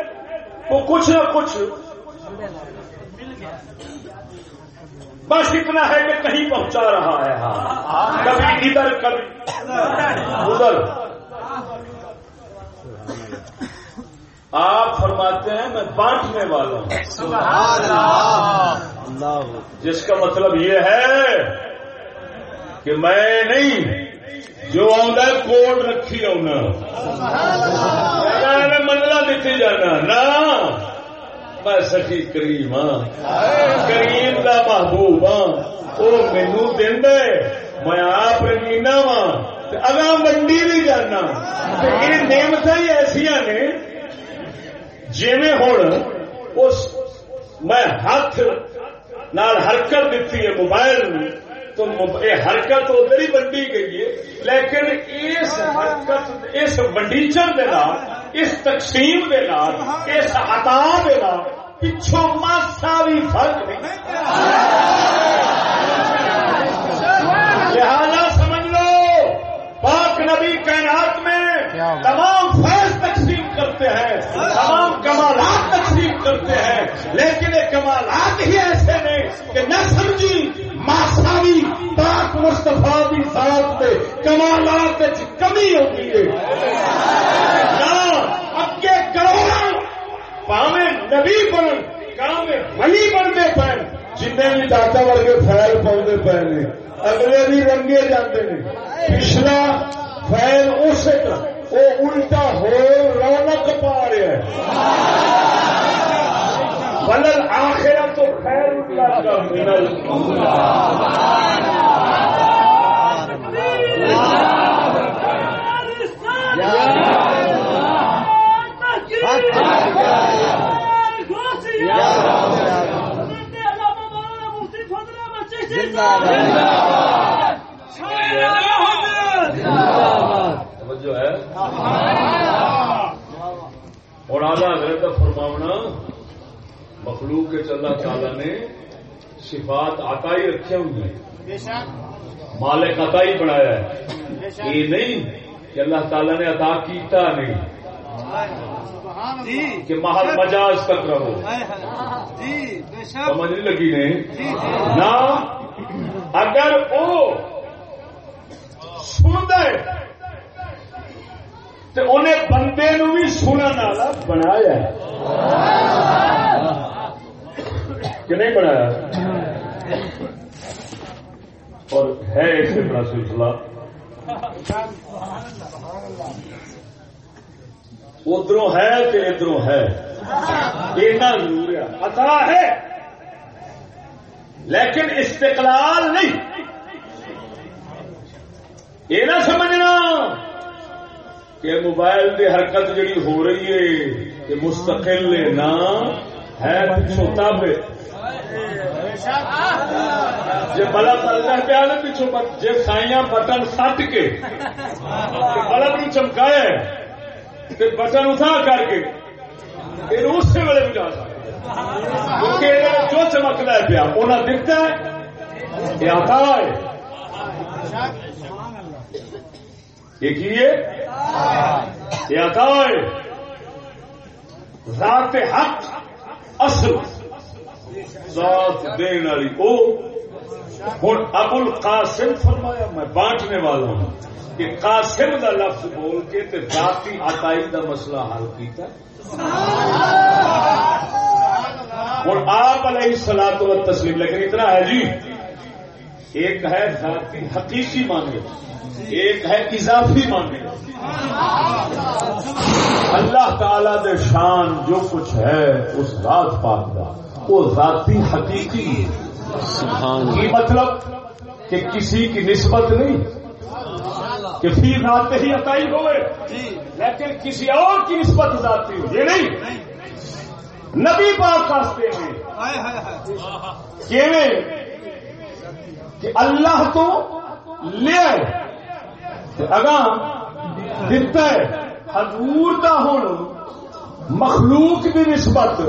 کو کچھ نہ کچھ بس اتنا ہے کہ کہیں پہنچا رہا ہے۔ کبھی ادھر کبھی ادھر۔ آپ فرماتے ہیں میں بانٹنے والا ہوں۔ جس کا مطلب یہ ہے کہ میں نہیں، جو آدھا کوٹ رکھی آنا منگلا دیتی جانا۔ نہ، میں سچی کریم ہاں۔ کریم کا محبوب ہاں۔ وہ مینو دینا میں آپ رنگینا ہاں۔ وا اگا منڈی بھی جانا۔ یہ نعمت ہی ایسا نے۔ جی ہوں میں ہاتھ نال حرکت دیتی ہے موبائل تو یہ حرکت ادھر ہی بنڈی گئی ہے لیکن اس حرکت اس نام اس تقسیم کے نام اس عطا کے نام پچھوں ماسا بھی فرق نہیں۔ لہذا سمجھ لو پاک نبی کائنات میں تمام فیض تقسیم کرتے ہیں تمام کمالات تقسیم کرتے ہیں لیکن یہ کمالات ہی ایسے نے کہ نہ سمجھی ماساوی پاک مستفا کی ساتھ میں کمالات کمی ہوتی ہے۔ اگے کروڑوں پاوے نبی بن کام ولی بنتے پے جن بھی دادا ورگے فیل پاؤں پے نے۔ اگلے بھی رنگے جاتے ہیں پچھلا فیل اس وہ الٹا ہو رونق پا رہا ہے۔ بلل آخر تو خیر جو ہے اور آدھا حضرت کا فرماونا مخلوق کے اللہ تعالی نے صفات عطائی رکھے ہوئے مالک عطائی بنایا ہے۔ یہ نہیں کہ اللہ تعالی نے عطا کیتا نہیں۔ کہ محل مجاز تک رہو۔ سمجھ نہیں لگی نہیں؟ نہ اگر وہ سن دے تو انہیں بندے نو بھی سننے والا بنایا کہ نہیں بنایا؟ اور ہے اسی طرح سلسلہ۔ ادھر ہے کہ ادھر ہے۔ اتنا ضرور ہے۔ عطا ہے۔ لیکن استقلال نہیں۔ یہ نہ سمجھنا۔ کہ موبائل کی حرکت جڑی ہو رہی ہے کہ مستقل نہ ہے چھوٹا پہ جی بلب چلتا پیا نا پیچھو جی سائیاں بٹن سٹ کے بلب نو چمکایا تو بٹن اتھا کر کے، پھر اسی ویلے بھی جا سکتا کیونکہ جو چمکتا ہے پیا انہیں دکھتا ہے، یہ آتا ہے۔ یہ آتا ہے ذات حق، اصل، ذات دین والی او ہوں ابو القاسم فرمایا، میں بانٹنے والا ہوں کہ قاسم کا لفظ بول کے تے ذاتی عطائی کا مسئلہ حل کیتا۔ ہوں آپ علیہ سلا تو تسلیم لیکن اتنا ہے جی ایک ہے ذاتی حقیقی مانگے ایک ہے اضافی مانگے۔ اللہ تعالی دے شان جو کچھ ہے اس ذات پاک کا وہ ذاتی حقیقی کی مطلب؟ کہ کسی کی نسبت نہیں کہ فی ذات ہی عطائی ہوئے لیکن کسی اور کی نسبت ذاتی ہو یہ نہیں۔ نبی پاک کاستے ہیں کہ اللہ تو لے اگاں دتا ہے، حضور دا ہوں مخلوق کی نسبت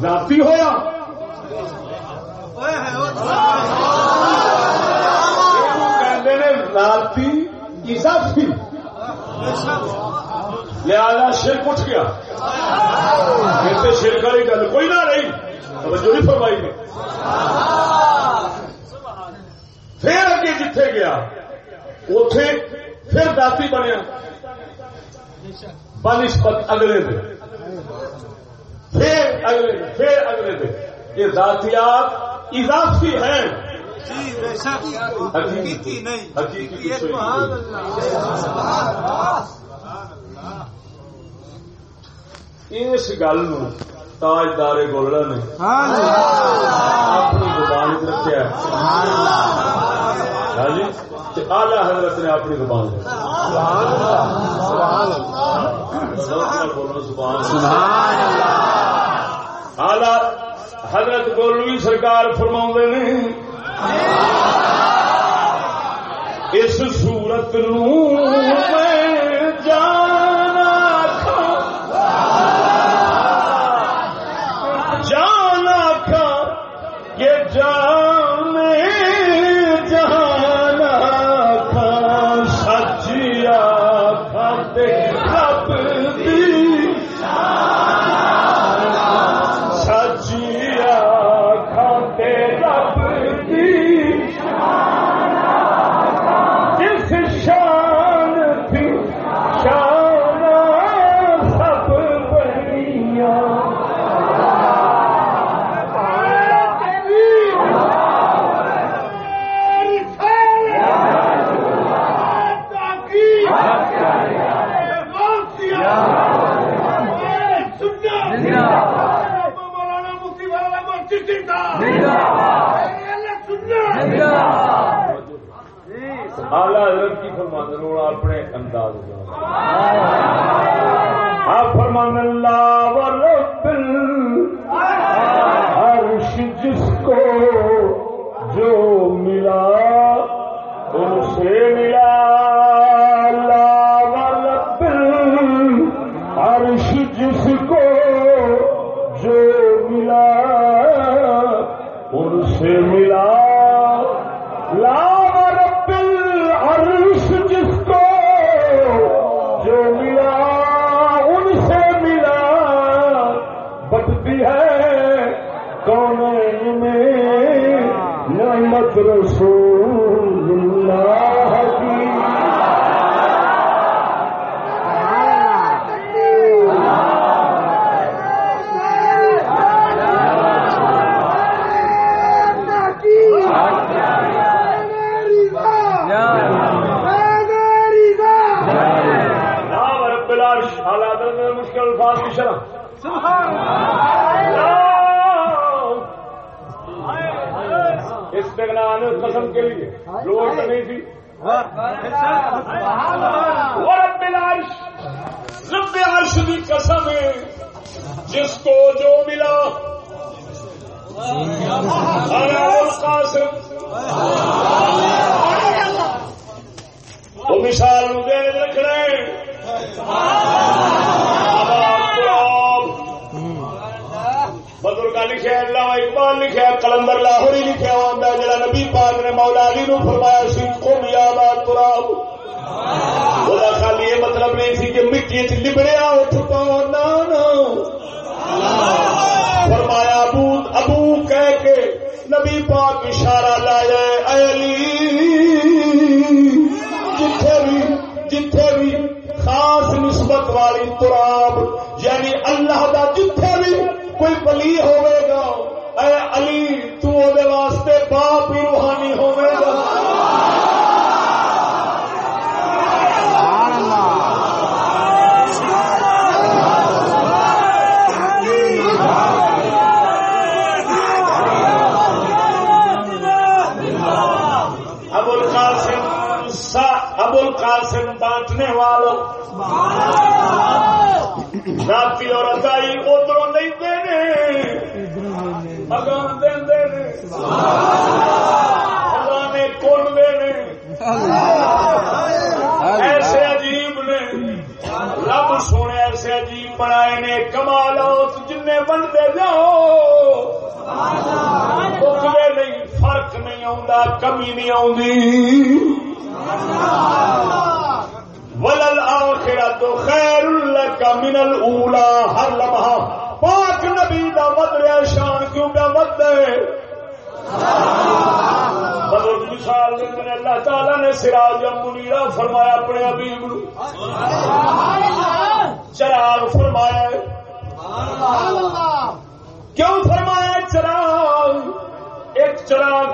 ذاتی ہوا ذاتی اضافی لہذا شرک اٹھ گیا۔ شرک والی گل کوئی نہ رہی۔ توجہ نہیں فرمائی نے۔ پھر اگے جتھے گیا اتے پھر داتی بنیا۔ بنسپت اگلے دن۔ پھر اگلے پھر اگلے دن۔ یہ ذاتیات اضافی ہیں۔ اس گل تاجدار گولڑا نے اپنی زبان رکھا جی۔ آلہ حضرت نے اپنی زبان آلہ حضرت گولوی سرکار فرما نے۔ اس سورت نو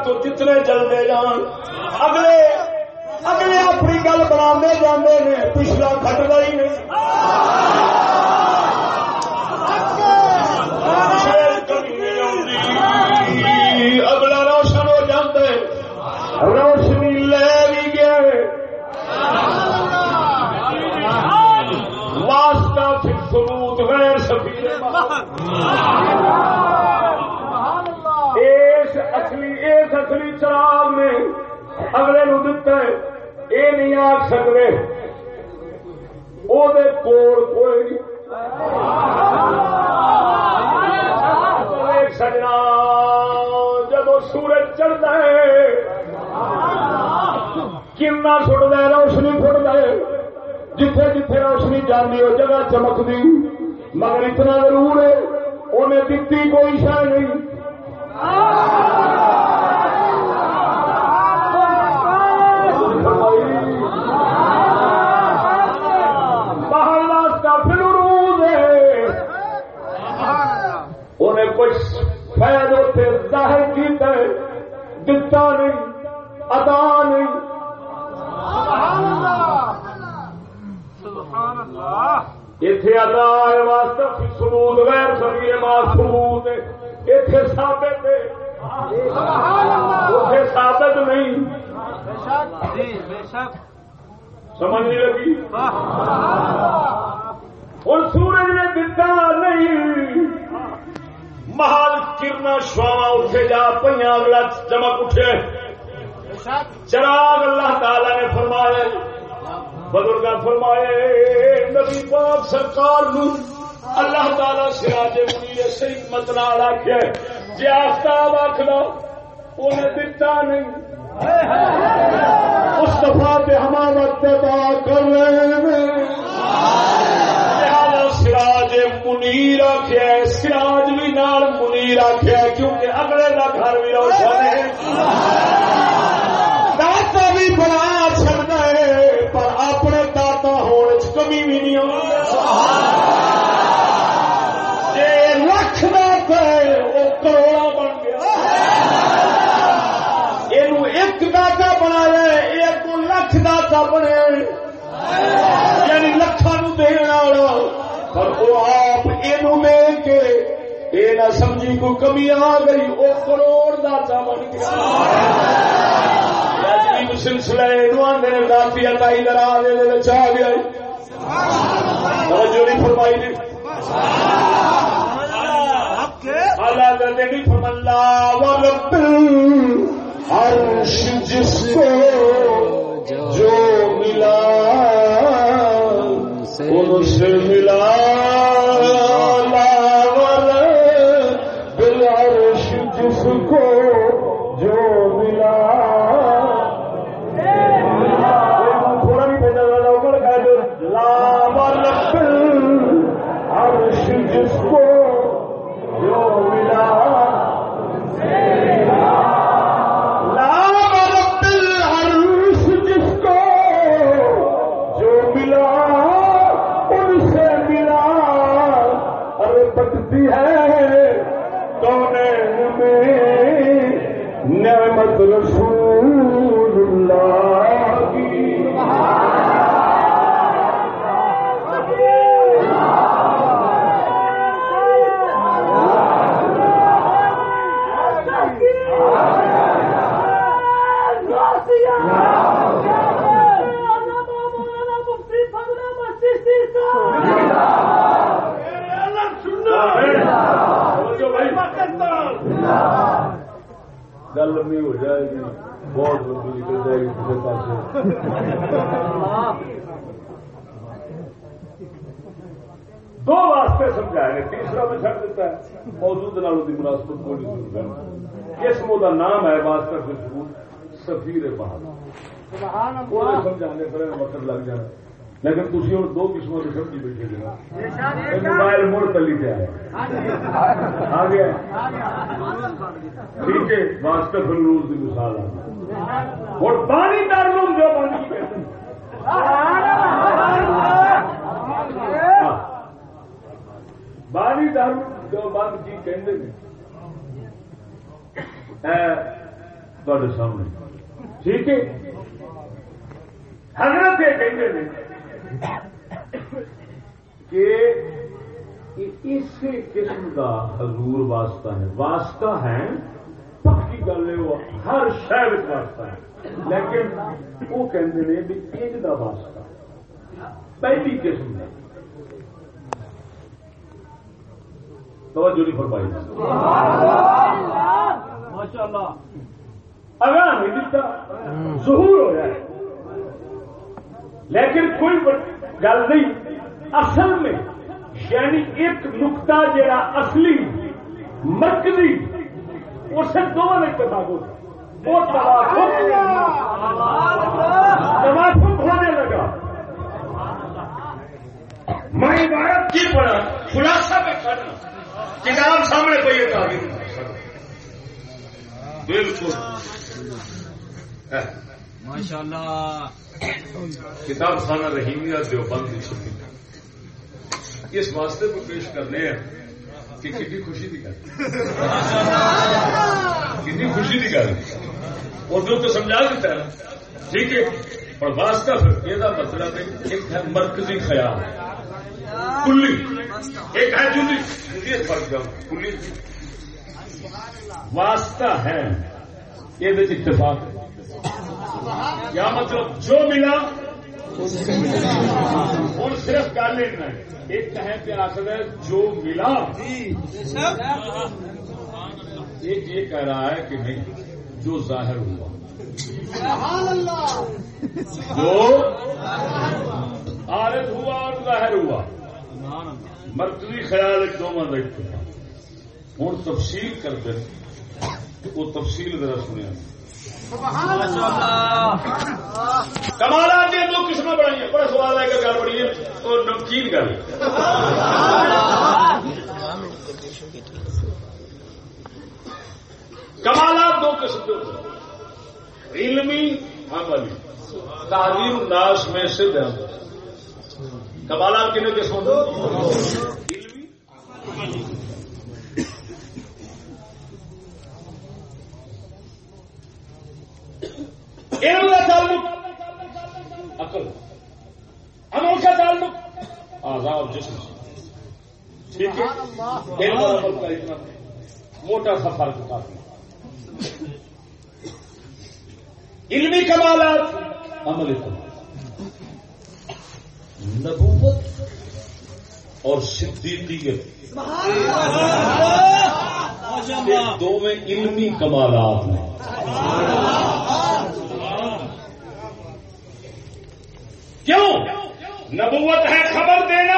تو جتنے جلدے جان۔ اگلے اگلے اپنی گل بنا جانے پچھلا کٹتا ہی نہیں۔ آ سکتے وہ کوئی نہیں سجنا جب سورج چڑھتا ہے کنا سٹتا ہے روشنی فٹتا ہے جتھے جتھے روشنی جاتی وہ جگہ چمکتی مگر اتنا ضرور ہے انہیں دتی کوئی شہ نہیں دتا نہیں ادا نہیں اتے ادا ہے واسطے سبوت غیر سبھی ماں سبوت اتے ثابت اتے ثابت نہیں۔ سمجھ نہیں لگی؟ ہوں سورج نے دتا نہیں۔ محل کرنا شواوا اٹھے جا پہ اگلا چمک اٹھے چراغ اللہ تعالی نے فرمائے بزرگ فرمائے نبی پاک سرکار نو اللہ تعالی سراج منیر صحیح مت نال آخیا جی آفتاب آخلا انہیں دتا نہیں مستفا پہ ہمارا ابتدا کر رہے ہیں سراج منیر آخیا سراج بھی نال منیر آخیا کیونکہ اگلے کا گھر بھی روشن ہے داتا بھی بنا چڑتا ہے، پر اپنے داتا ہونے کمی بھی نہیں لکھ دتا ہے وہ کروڑا بن گیا۔ یہ ایک داتا بنایا ایک لکھ داتا بنے۔ یعنی لکھان دینا والا پر وہ آپ یہ کے یہ نہ سمجھی کو کمی آ گئی وہ کروڑ داتا بن گیا سلسلہ آدھے داتی اتائی درا دے آ گیا۔ جو نہیں فرمائی نے اللہ۔ نہیں فرملا ورب عرش جس کو جو ملا۔ سے ملا؟ دو واسطے سمجھائے گا تیسرا میں چھڑ دیتا ہے۔ موجود نالوں کی مناسبت کوئی نہیں قسم کا نام ہے واسطہ سے ثبوت سفیر بہادر۔ سمجھانے پر وقت لگ جانا لیکن تھی ہوں دو قسموں کی سمجھی بیٹھے گا موبائل مڑ کلی پہ آیا آ گیا۔ ٹھیک ہے واسطہ فلروز کی مثال آ اور بانی دارالعلوم جو بند کی کہتے ہیں ہاں۔ ہاں۔ بانی دارالعلوم جو بند کی کہتے ہیں تھوڑے سامنے۔ ٹھیک ہے؟ حضرت یہ کہتے ہیں کہ اس قسم کا حضور واسطہ ہے۔ واسطہ ہے، پکی گل ہے، وہ ہر شہر واسطہ ہے۔ لیکن وہ کہتے ہیں بھی انج کا واسطہ۔ پہلی قسم کا توجہ نہیں فرمائی۔ ماشاء اللہ اگاں نہیں دیتا ظہور ہو جائے لیکن کوئی گل نہیں۔ اصل میں یعنی ایک نقطہ جڑا اصلی مرکزی اسے دونوں اتفاق ہوتا وہ توافق ہونے لگا۔ میں عبارت کی پڑھا۔ خلاصہ میں کتاب سامنے کوئی بالکل۔ ماشاء اللہ کتاب خانہ رحیمیہ دیوبند کی چھپی اس واسطے کو پیش کرنے ہیں۔ کہ کتنی خوشی کی گل۔ کتنی خوشی کی گل۔ اردو تو سمجھا دیتا ہے ٹھیک ہے، اور واسطہ پھر، یہ مطلب ایک ہے مرکزی خیال۔ کلی۔ ایک ہے جدی۔ یہ فرق کلی۔ واسطہ ہے۔ یہ اتفاق کیا مطلب؟ جو ملا اور صرف گل ایک کہیں پہ آخر ہے، جو ملا۔ ایک یہ کہہ رہا ہے کہ نہیں، جو ظاہر ہوا۔ جو عارض ہوا اور ظاہر ہوا۔ مرکزی خیال ایک دو مند ہوں تفصیل کرتے وہ تفصیل ذرا سنیا کمالات دو قسم بڑھائی بڑا سوال ہے کہ گل بڑی ہے تو نمکین گل کمالات دو قسم کے علمی عملی تعلیم ناس میں سے بیان کمالات کنے قسم علمی علم کا تعلق عقل عمل کا تعلق آزاد جسم ٹھیک ہے علم اور عمل کا اتنا موٹا سا فرق کافی علمی کمالات عمل کمال نبوت اور صدیقیت دو میں علمی کمالات ہیں کیوں؟ نبوت ہے خبر دینا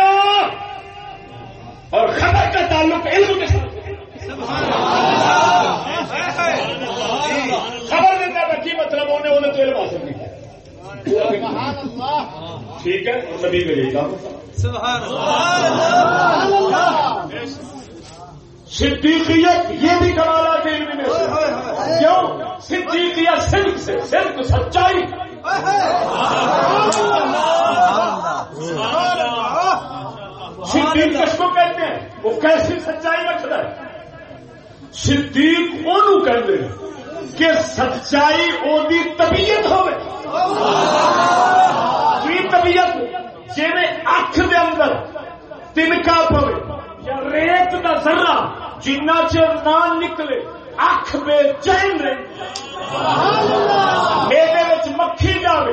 اور خبر کا تعلق علم کے ساتھ خبر دیتا تھا کی مطلب ہونے انہیں تو علم حاصل نہیں ٹھیک ہے نبی میں یہی کام صدیقیت یہ بھی کمالات علم میں سے۔ کیوں؟ صدیقیت صرف سے صرف سچائی۔ صدیق کس کو کہتے ہیں؟ وہ کیسی سچائی رکھتا ہے؟ صدیق ان کہتے ہیں کہ سچائی وہی طبیعت ہو طبیعت جی میں اکھ دے اندر تنکا پوے یا ریت کا ذرہ جنہ چر نہ نکلے اکھ بے چین میرے مکھی جائے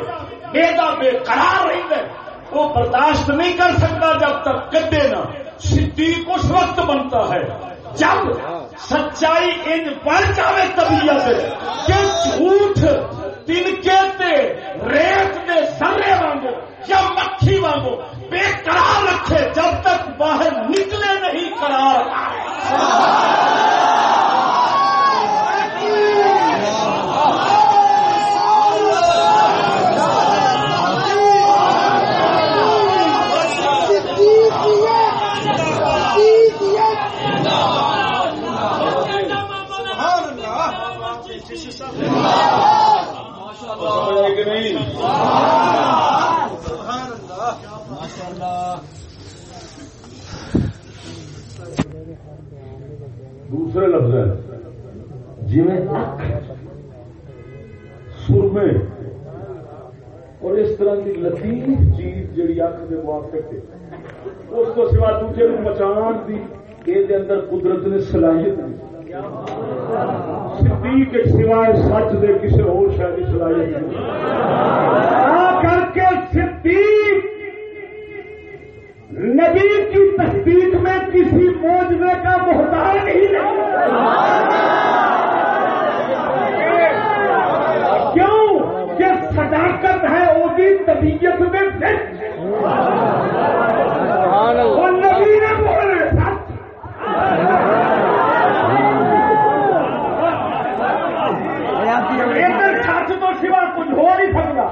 میرا بے قرار رہتا ہے۔ وہ برداشت نہیں کر سکتا جب تک کدے نہ۔ صدیق اس وقت بنتا ہے جب سچائی ان بڑھ جائے طبیعت۔ کہ جھوٹ تنکے تے ریت دے سرے وانگو یا مکھی وانگو بے قرار رکھے جب تک باہر نکلے نہیں قرار۔ اس کو سوا دوسرے مچان کی یہ اندر قدرت نے صلاحیت صدیق سوائے سچ دے کسی اور شاید کی صلاحیت کر کے صدیق نبی کی تصدیق میں کسی موجودے کا محتاج ہی نہیں کیوں کہ صداقت ہے وہ بھی طبیعت میں اور نبی نے بولے۔ سچ تو سوا کچھ ہو نہیں سکتا۔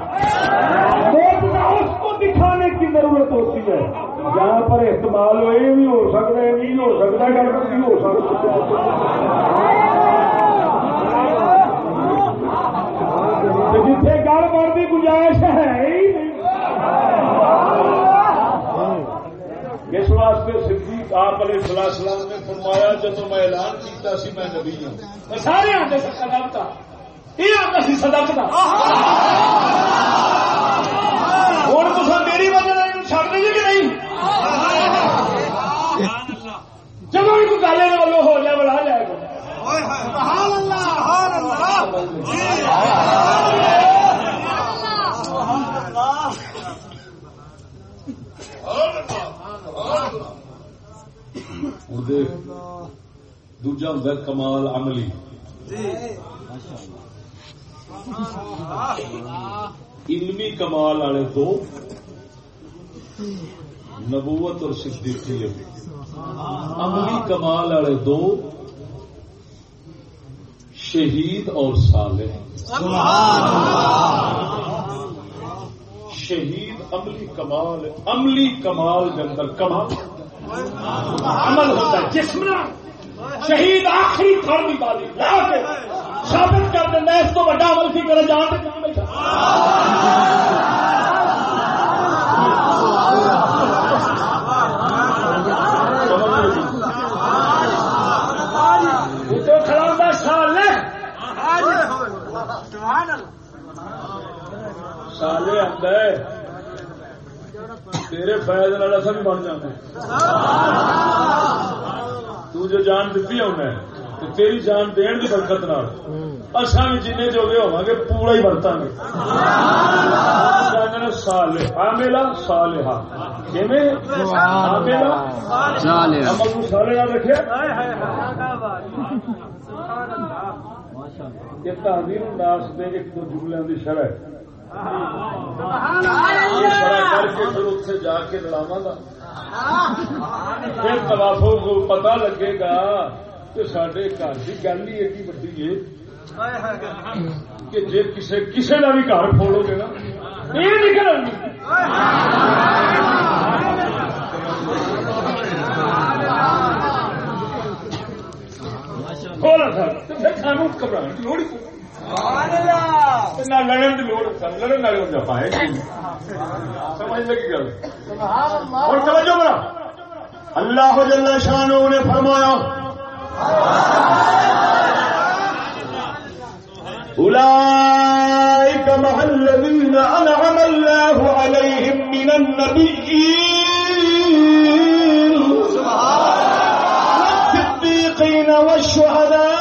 اس کو دکھانے کی ضرورت ہوتی ہے۔ جہاں پر استعمال ہو یہ بھی ہو سکتا ہے نہیں ہو سکتا، ڈاکٹر بھی ہو سکتا جتنے گل بڑھ کی گنجائش ہے ہی نہیں۔ اس واسطے صدیق آپ علیہ السلام نے فرمایا جب میں اعلان کیتا سی میں نبی ہوں سارے آتے سکتا صدقتا یہ آتا سی صدقتا ہوں تو سر میری وجہ چھڑ دیں کہ نہیں جب بھی کوئی گل والوں ہو جائے بڑا جائے گا دوجا ہوں کمال عملی علمی کمال والے دو نبوت اور صدیقی عملی کمال والے دو شہید اور صالح شہید عملی کمال عملی کمال کے اندر کمال۔ عمل ہوتا ہے جسم شہید آخری تھرمی والی لا کے ثابت کر دینا اس کو بڑا عمل کی طرح جان تک سالے آتا ہے۔ تیرے فائد والا سب بن جانا تو جو جان دیتی ہے تو تیری جان دین کی برکت نہ اصا بھی جن جو گے ہوا گے پورا ہی برتا گے سال میلا سال سالے رکھے؟ یہ انداز نے ایک دو جملے کی شرح پھر اتنے جا کے لڑاوا گا پھر تبافوں کو پتا لگے گا کہ سڈے گھر کی گل ہی ایڈی وڈی ہے کہ جی کسی کسی کا بھی گھر کھولو گے نا یہ نکل کھولا سر سانو گھبرانے کی لوڑ نہ لڑن کی لوڑ لڑن والے ہوں پائے سمجھ لگی گل؟ اور توجہ بڑا اللہ جل شانو نے فرمایا أولئك مع الذين أنعم الله عليهم من النبيين والصديقين والشهداء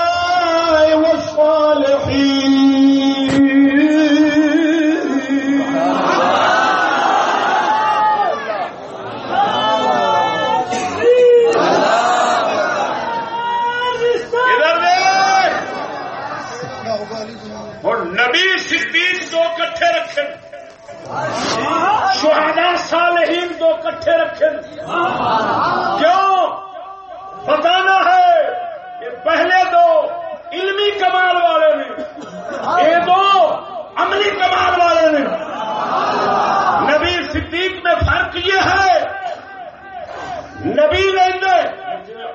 کٹھے رکھے کیوں؟ بتانا ہے کہ پہلے دو علمی کمال والے نے یہ دو عملی کمال والے نے۔ نبی صدیق میں فرق یہ ہے نبی لیندے۔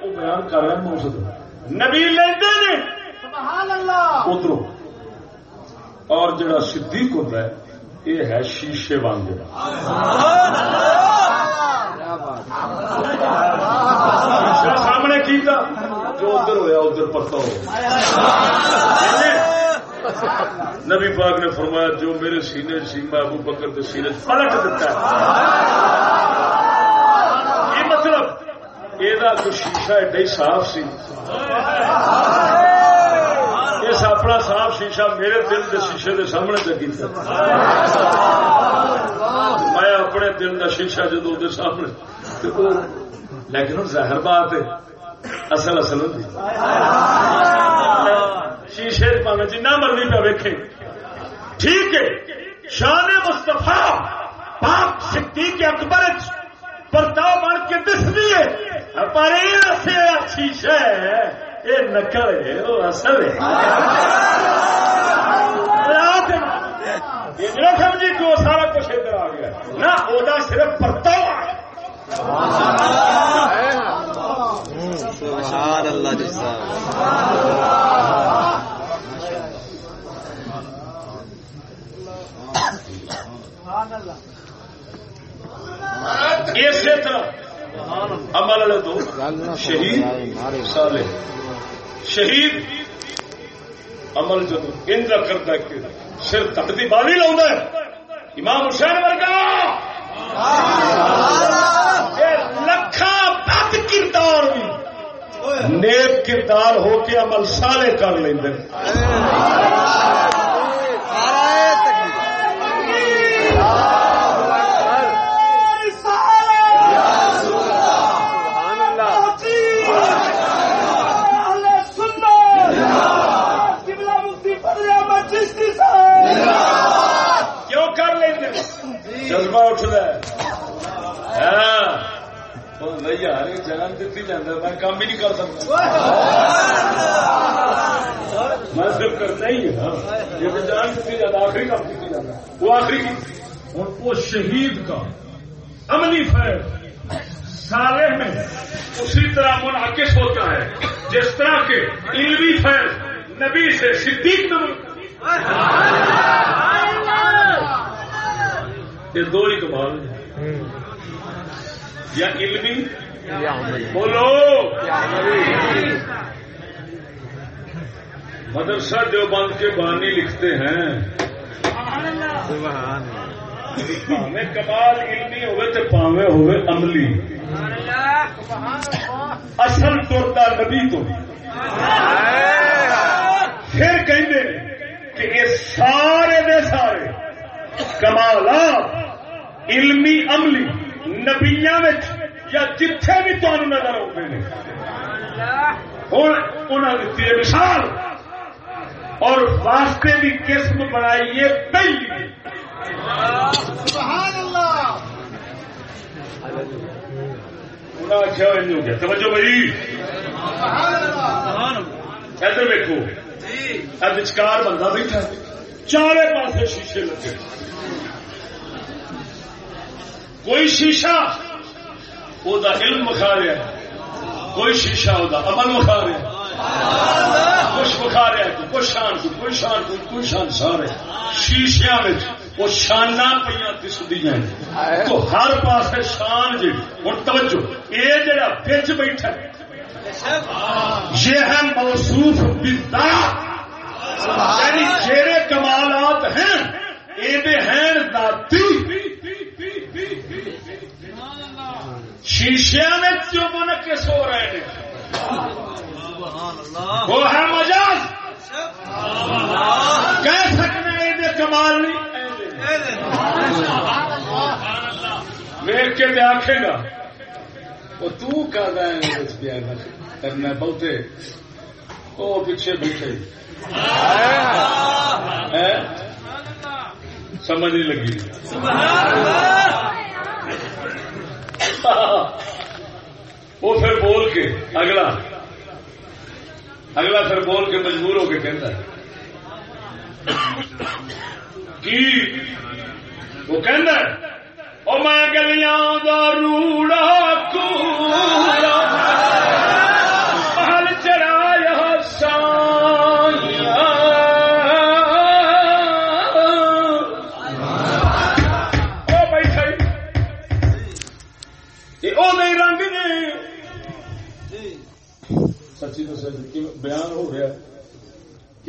وہ بیان کر رہے ہیں نبی لیندے نے۔ اترو اور جڑا صدیق ہوتا ہے یہ ہے شیشے وانگ سامنے کیتا جو ادھر ہویا، ادھر پتا ہو۔ نبی پاک نے فرمایا، جو میرے سینے سیما ابو بکر کے سینے پلٹ دیتا ہے۔ یہ مطلب یہ شیشہ ایڈا ہی صاف سی۔ اس اپنا صاف شیشہ میرے دل کے شیشے کے سامنے چکی میں اپنے دل کا شیشہ جدو سامنے لیکن ظاہر بات ہے اصل اصل ہوتی شیشے پاوے جنہ مرضی پہ ویکھے۔ ٹھیک ہے۔ شان مستفا پاک صدیق اکبر پرتاؤ بن کے دس دیے پر شیشہ ہے۔ یہ نقل ہے وہ اصل ہے سمجھی کہ وہ سارا کچھ ادھر آ گیا نہ وہ صرف پرتاؤ سبحان اللہ جزا اسی طرح عمل والے دو شہید سالے شہید عمل جدو ان کا کرتا کہ سر تکتی بالی لاؤں امام حسین ورگا۔ لکھا بد کردار بھی۔ نیک کردار ہو کے عمل سارے کر لیں کیوں کر لیں جذبہ اٹھتا ہے یار جان دیتی جانا میں کام بھی نہیں کر سکتا میں صرف کرتا ہی ہوں یہ جان دیتی جاتا آخری کام کی جاتا وہ آخری اور وہ شہید کا عملی فیض سالے میں اسی طرح منعقد ہوتا ہے جس طرح کے علمی فیض نبی سے صدیق نبی یہ دو ہی کمال ہیں یا علمی بولو! مدرسہ دیوبند کے بانی لکھتے ہیں۔ پاوے جی، کمال علمی ہوئے تو پاوے ہوئے عملی۔ اصل توڑتا نبی تو۔ پھر کہ یہ سارے دے سارے کمالات، علمی عملی نبیا یا جتھے بھی تمہیں نظر آتے ہیں ہوں انہوں نے دیتی ہے مثال۔ اور واسطے کی قسم بنائیے پہلی۔ توجہ بھائی۔ ادھر ویکو ادھکار بندہ بیٹھا چارے پاسے شیشے لگے۔ کوئی شیشہ وہ علم بخا رہا ہے کوئی شیشہ وہ عمل بخا رہا ہے کچھ بخا رہا ہے کوئی شان کو کوئی شان کو کوئی شان سارے شیشیا وہ شانا پہ دسدی تو ہر پاس شان جی ہوں توجہ یہ جڑا بچ بیٹھا یہ ہے موصوف بدا یعنی جہے کمالات ہیں شیشیا میں جو ہو رہے ہیں؟ وہ ہے مجاز۔ کہہ سکتے یہ کمال نہیں۔ ویک کے آخے گا۔ وہ بہتے وہ پیچھے بیٹھے۔ سمجھ نہیں لگی۔ وہ پھر بول کے اگلا اگلا پھر بول کے مجبور ہو کے کہتا ہے۔ کی؟ وہ کہنا اور میں گلیاں دا روڑا کوڑا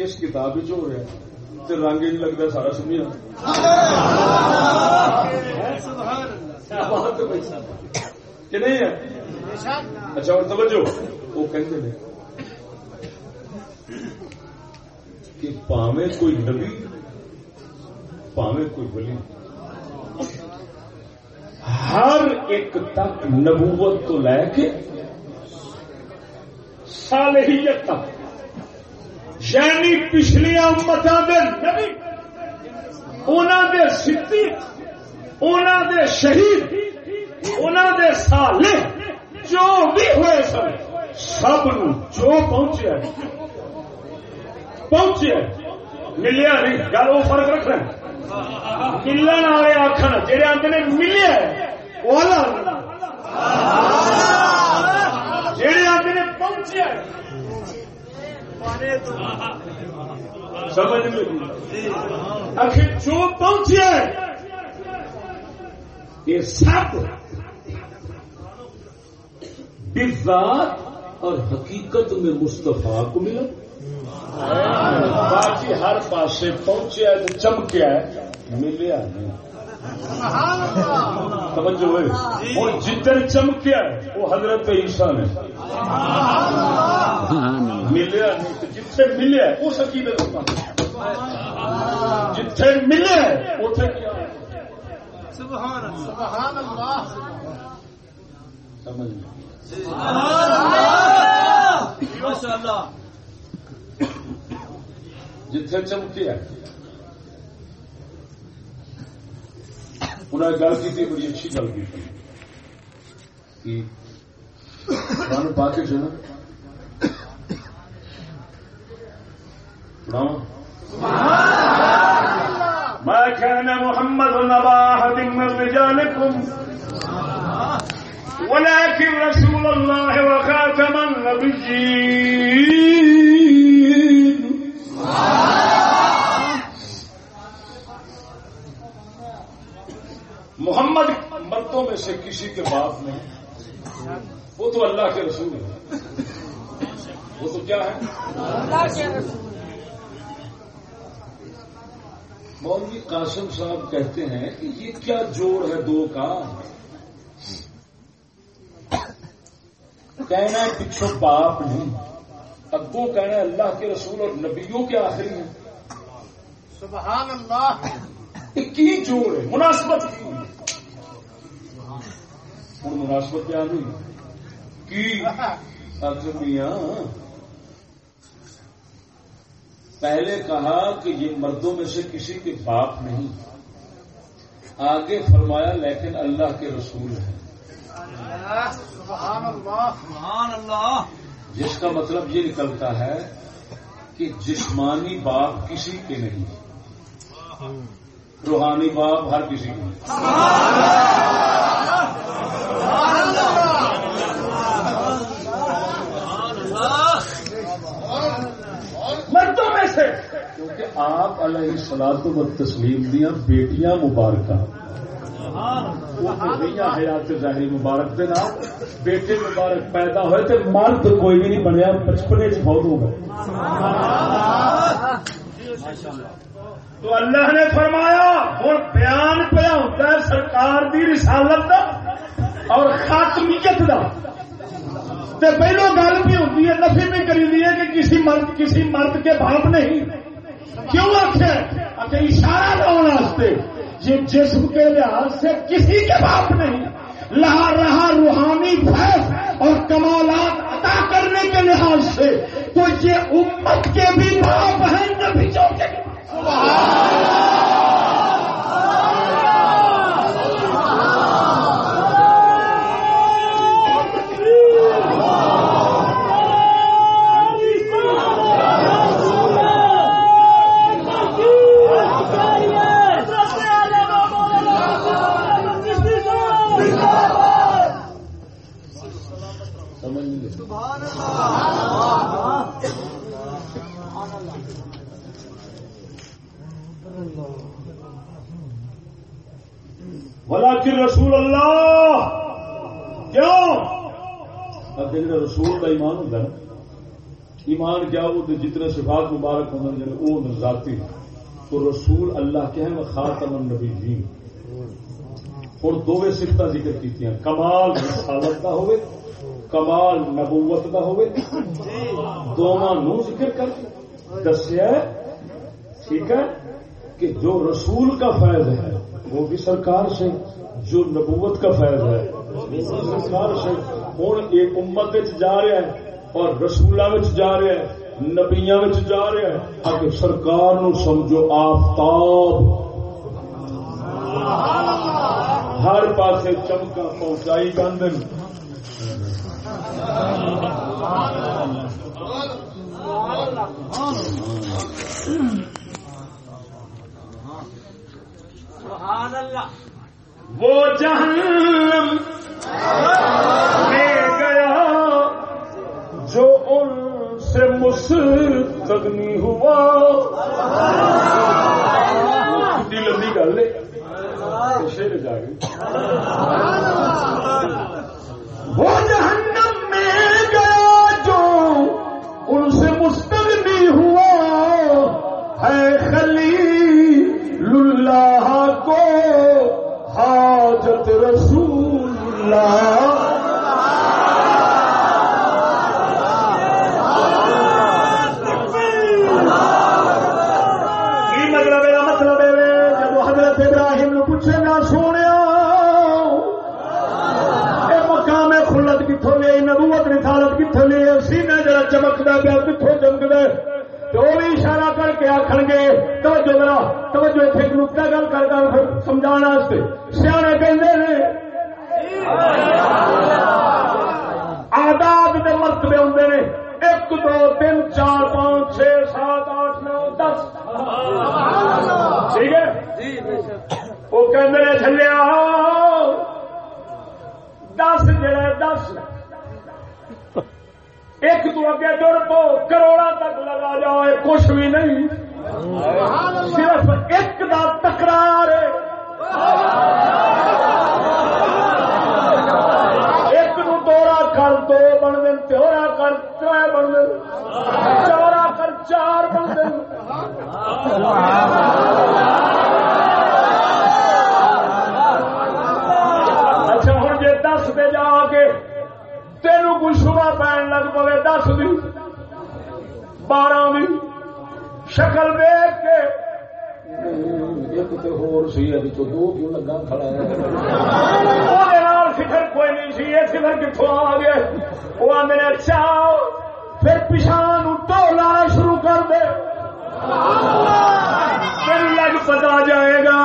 کس کتاب ہو رہا ہے تو رنگ نہیں لگتا، سارا سنیا کہ نہیں ہے؟ اچھا اور توجہ۔ وہ کہتے ہیں کہ پاوے کوئی نبی پاوے کوئی ولی۔ ہر ایک تک نبوت تو لے کے صالحیت تک۔ یعنی پچھلیا امتوں دے نبی انہوں دے سدھی انہوں دے شہید انہوں دے سالے جو بھی ہوئے سب سب نو جو پہنچے پہنچے ملیا نہیں، گل وہ فرق رکھنا ملن والے آخر جہے آتے نے ملیا وہ جہے آتے نے پہنچے سمجھ میں آخر جو پہنچے یہ سب بذات اور حقیقت میں مستفا کو ملا۔ باقی ہر پاسے پہنچیا چمکیا ملیا نہیں۔ توجہ ہوئے اور جدھر چمکیا وہ حضرت عیسیٰ نے۔ ملیا جتھے ملیا اس عقیدت جتھے ملیا اتنے کیا سبحان اللہ۔ سمجھ جتھے چمکی ہے انہیں گل کی بڑی اچھی گل کی قرآن پاک جو نا۔ ما كان محمد نبا أحد من رجالكم ولكن رسول الله وخاتم النبيين. محمد مردوں میں سے کسی کے باپ نہیں۔ وہ تو اللہ کے رسول ہے وہ تو کیا ہے مولوی قاسم صاحب کہتے ہیں کہ یہ کیا جوڑ ہے دو کا؟ کہنا ہے پچھو باپ نہیں۔ ابو کہنا ہے اللہ کے رسول اور نبیوں کے آخری ہیں۔ سبحان اللہ۔ کی جوڑ ہے؟ مناسبت کی۔ ہوں مناسبت کیا نہیں کی میاں پہلے کہا کہ یہ مردوں میں سے کسی کے باپ نہیں آگے فرمایا لیکن اللہ کے رسول ہیں سبحان اللہ سبحان اللہ جس کا مطلب یہ نکلتا ہے کہ جسمانی باپ کسی کے نہیں روحانی باپ ہر کسی کے مردوں میں سے۔ کیونکہ آپ علیہ سلاد و تسلیم دیا بیٹیاں مبارکہ۔ حیات ظاہری مبارک دے نام۔ بیٹے مبارک پیدا ہوئے تو مرد کوئی بھی نہیں بنیا، بچپنے چ بہت ہو گئے۔ تو اللہ نے فرمایا اور بیان پہ ہوتا ہے سرکار دی رسالت دا۔ اور خاتمیت دا۔ تے پہلو گل بھی ہوتی ہے، نفی بھی کری دی ہے کہ کسی مرد کسی مرد کے باپ نہیں۔ کیوں آخر اشارہ لاؤ واسطے۔ یہ جسم کے لحاظ سے کسی کے باپ نہیں۔ لہا رہا روحانی فیض اور کمالات عطا کرنے کے لحاظ سے۔ تو یہ امت کے بھی باپ ہیں، نبیوں کے ولیکن کا ایمان ہوتا ہے ایمان کیا وہ تو جتنے صفات مبارک ہوں گے وہ ذاتی تو رسول اللہ کے ہیں خاتم النبی جی اور دو سفت ذکر کی کمال رسالت کا ہوئے، کمال نبوت کا ہوئے۔ دونوں نو ذکر کر دسیا ٹھیک ہے، کہ جو رسول کا فیض ہے، وہ بھی سرکار سے، جو نبوت کا فیض ہے، وہ بھی سرکار سے۔ ہوں ایک امت جا رہا ہے اور رسولوں جا رہا ہے نبیا جا رہا ہے اگر سرکار نو سمجھو آفتاب ہر پاسے چمکا پہنچائی جاندے وہ جہنم۔ سے مستغنی ہوا۔ کتنی لمبی گل ہے۔ وہ جہنم چمکتا پیا کتوں چمکتا تو وہ بھی اشارہ کر کے آخر گے توجہ ذرا توجہ اتنے نقطہ گل کر کر سمجھا سیانے کہ آداب کے مرتبے ہوں نے ایک دو تین چار پانچ چھ سات آٹھ نو دس ٹھیک ہے وہ کہ چلیا دس جڑا دس ایک تو اگے جڑ پو کروڑا تک لگا جاؤ کچھ بھی نہیں۔ صرف ایک دا تکرار ایک نو دورا کر، دو بن دن تیورا کر تر بن دن چورا کر، چار بن دن تیرو کوئی شبہ پہن لگ پے دس دی بارہ دی۔ شکل دیکھ کے۔ فکر کوئی نہیں سی یہ فکر کتوں آ گیا وہ آدھے اچھا پھر پچھان ٹولا شروع کر دے۔ پھر لگ پتا جائے گا۔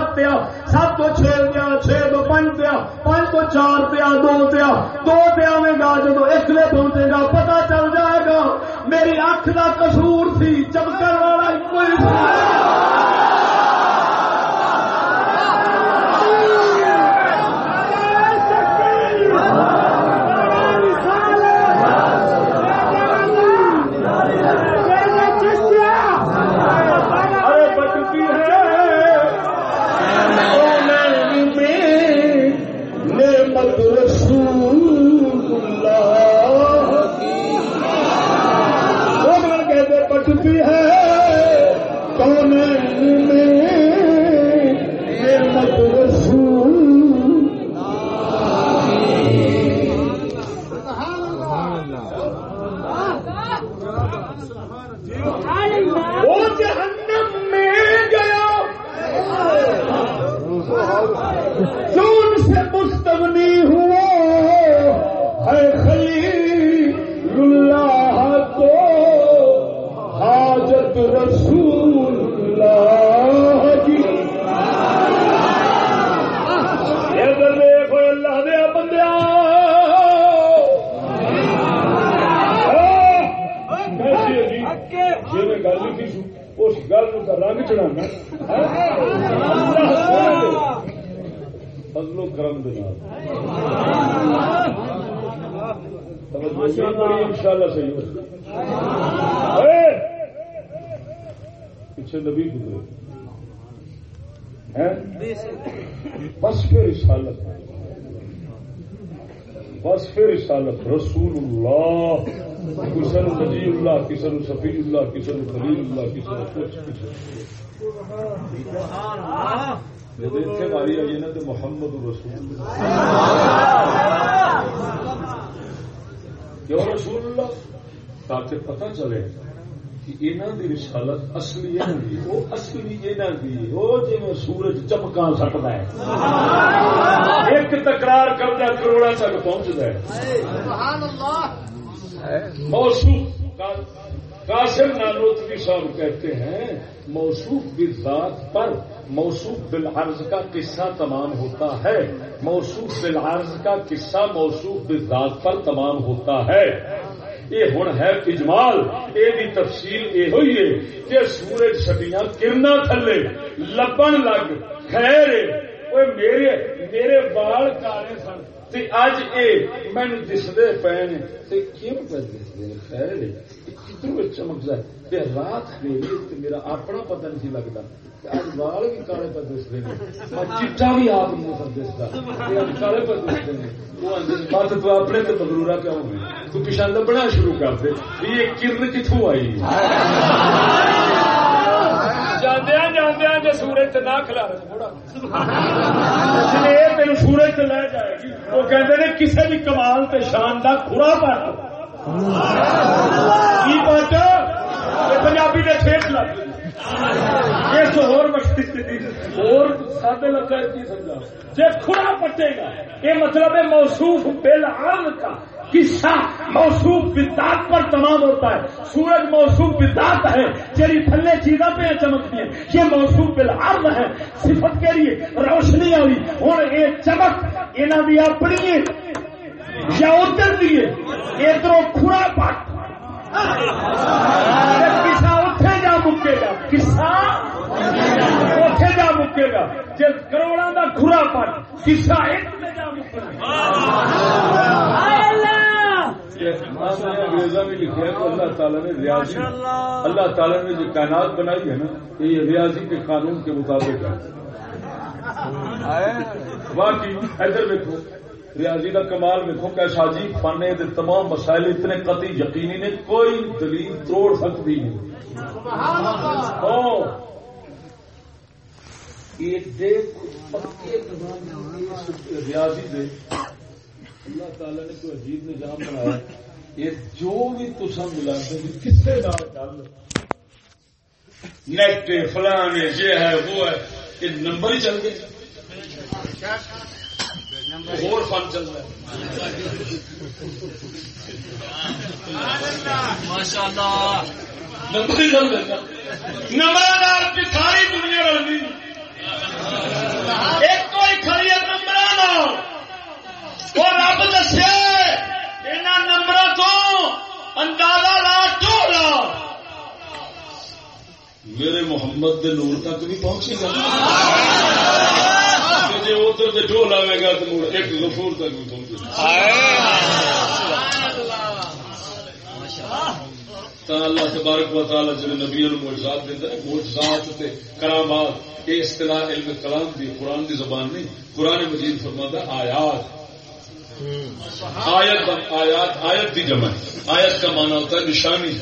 سات پیا، سات تو چھ پیا چھ تو پانچ پیا پانچ تو چار پیا، دو پیا دو پیا میں گا جب ایک لے پہنچے گا، پتا چل جائے گا، میری اکھ کا کسور سی چمکر والا کوئی سورج چمکاں سکتا ہے۔ ایک تکرار کرتا کروڑا تک پہنچتا ہے۔ موصوف قاسم نانوتوی صاحب کہتے ہیں موصوف بالذات پر موصوف بالعرض کا قصہ تمام ہوتا ہے۔ موصوف بالعرض کا قصہ موصوف بالذات پر تمام ہوتا ہے۔ یہ ہوں ہے اجمال یہ تفصیل یہ ہوئی ہے کہ سورج چھٹیاں کرنا تھلے؟ لبن لگ، خیر وہ میرے میرے بال کالے سن۔ تے اج اے مینو دسدے پے نے۔ تے کیوں پہ دسدے؟ خیر کتوں چمکدا ہے؟ رات میرا اپنا پتہ نہیں لگتا اج بھی کالے پہ دسدے نے۔ بھی آپ کالے پہ دسدے بات تو اپنے تے مغرورا کیوں ہوئی تو پیچھے لبنا شروع کر دے۔ یہ کرن کتوں آئی؟ جاندیا جاندیا جی سورج نہ تین سورج لے جائے گی۔ وہ کہتے ہیں کسی بھی کمال تے شان کا خورا پٹ کی پٹ پنجابی نے ٹھیک لگ اس اور سادے لگا کی سمجھا؟ جی کھڑا پٹے گا، یہ مطلب ہے موصوف بل کا۔ قصہ موصوف بدات پر تمام ہوتا ہے۔ سورج موصوف بدات ہے جی تھلے چیزاں پہ چمکتی ہیں۔ یہ موصوف بالعرض ہے۔ صفت کے لیے روشنی آئی۔ ہوں یہ چمک یہاں دی اپنی یا ادھر دیے ادھر کھڑا پٹ۔ کسا اتے جا مکے گا کسا اتے جا مکے گا جی کروڑا کا کھڑا پٹ کسا ایک میں جا مکے انگریزا میں لکھا ہے اللہ تعالیٰ نے ریاضی اللہ تعالیٰ نے جو کائنات بنائی ہے نا یہ ریاضی کے قانون کے مطابق ہے۔ باقی ادھر دیکھو۔ ریاضی کا کمال دیکھو کیسا جی فن دے تمام مسائل اتنے قطعی یقینی نے، کوئی دلیل توڑ سکتی نہیں۔ ہاں۔ ریاضی دے۔ اللہ تعالی نے کوئی عجیب نظام بنایا۔ یہ جو بھی تسا ملا کسے نیٹ فلان یہ ہے، وہ ہے، یہ نمبر ہی چل گئے۔ اور فن چل رہا ماشاء اللہ نمبر ساری دنیا رل گئی ایک کوئی کھڑی ہے نمبر وہ رب دسے ان نمبر تو اندازہ لا ٹولا میرے محمد دے نور تک بھی پہنچے گا جی ادھر سے ڈول آئے گا تو ایک غفور تک بھی پہنچے گا۔ اللہ تبارک و تعالی جن نبی موجزات دیتا ہے موجزات تے کرامات یہ اصطلاح علم کلام دی، قرآن دی زبان نہیں، قرآن مجید فرماتا آیات۔ آیت آیات آیت کی جمع آیت کا مانا ہوتا ہے نشانی۔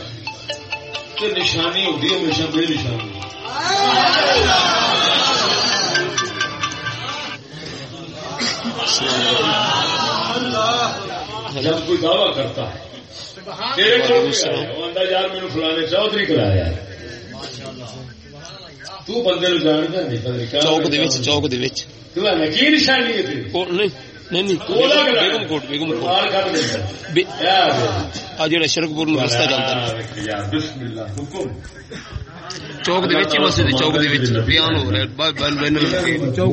کہ نشانی ہوتی ہے، ہمیشہ بے نشانی۔ جب کوئی دعویٰ کرتا ہے یار میرے فلانے چودھری کرایا تو بندے نو جانتا نہیں چوک چوک کی نشانی ہے شرکپور رستہ چلتا چوک مسجد چوک بیان ہو رہا چوک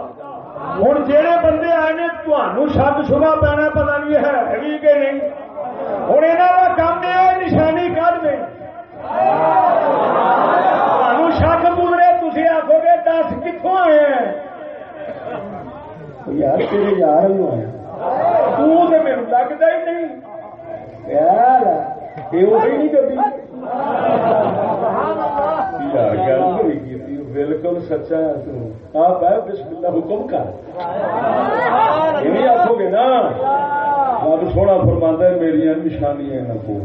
ہوں جہے بندے آئے نے تمہوں شک شبہ پینا پتا نہیں ہے بھی کہ نہیں ہوں یہاں کا کام یہ نشانی کر دیں تمہوں شک پورے تھی آخو گے دس کتوں آئے ہیں یار تیرے یار آئے تو میرے لگتا ہی نہیں یار یہ نہیں کبھی بالکل سچا آپ ہے بسم اللہ، حکم کر۔ یہ آخو گے نا۔ رب سونا فرمانا ہے میری نشانی کو۔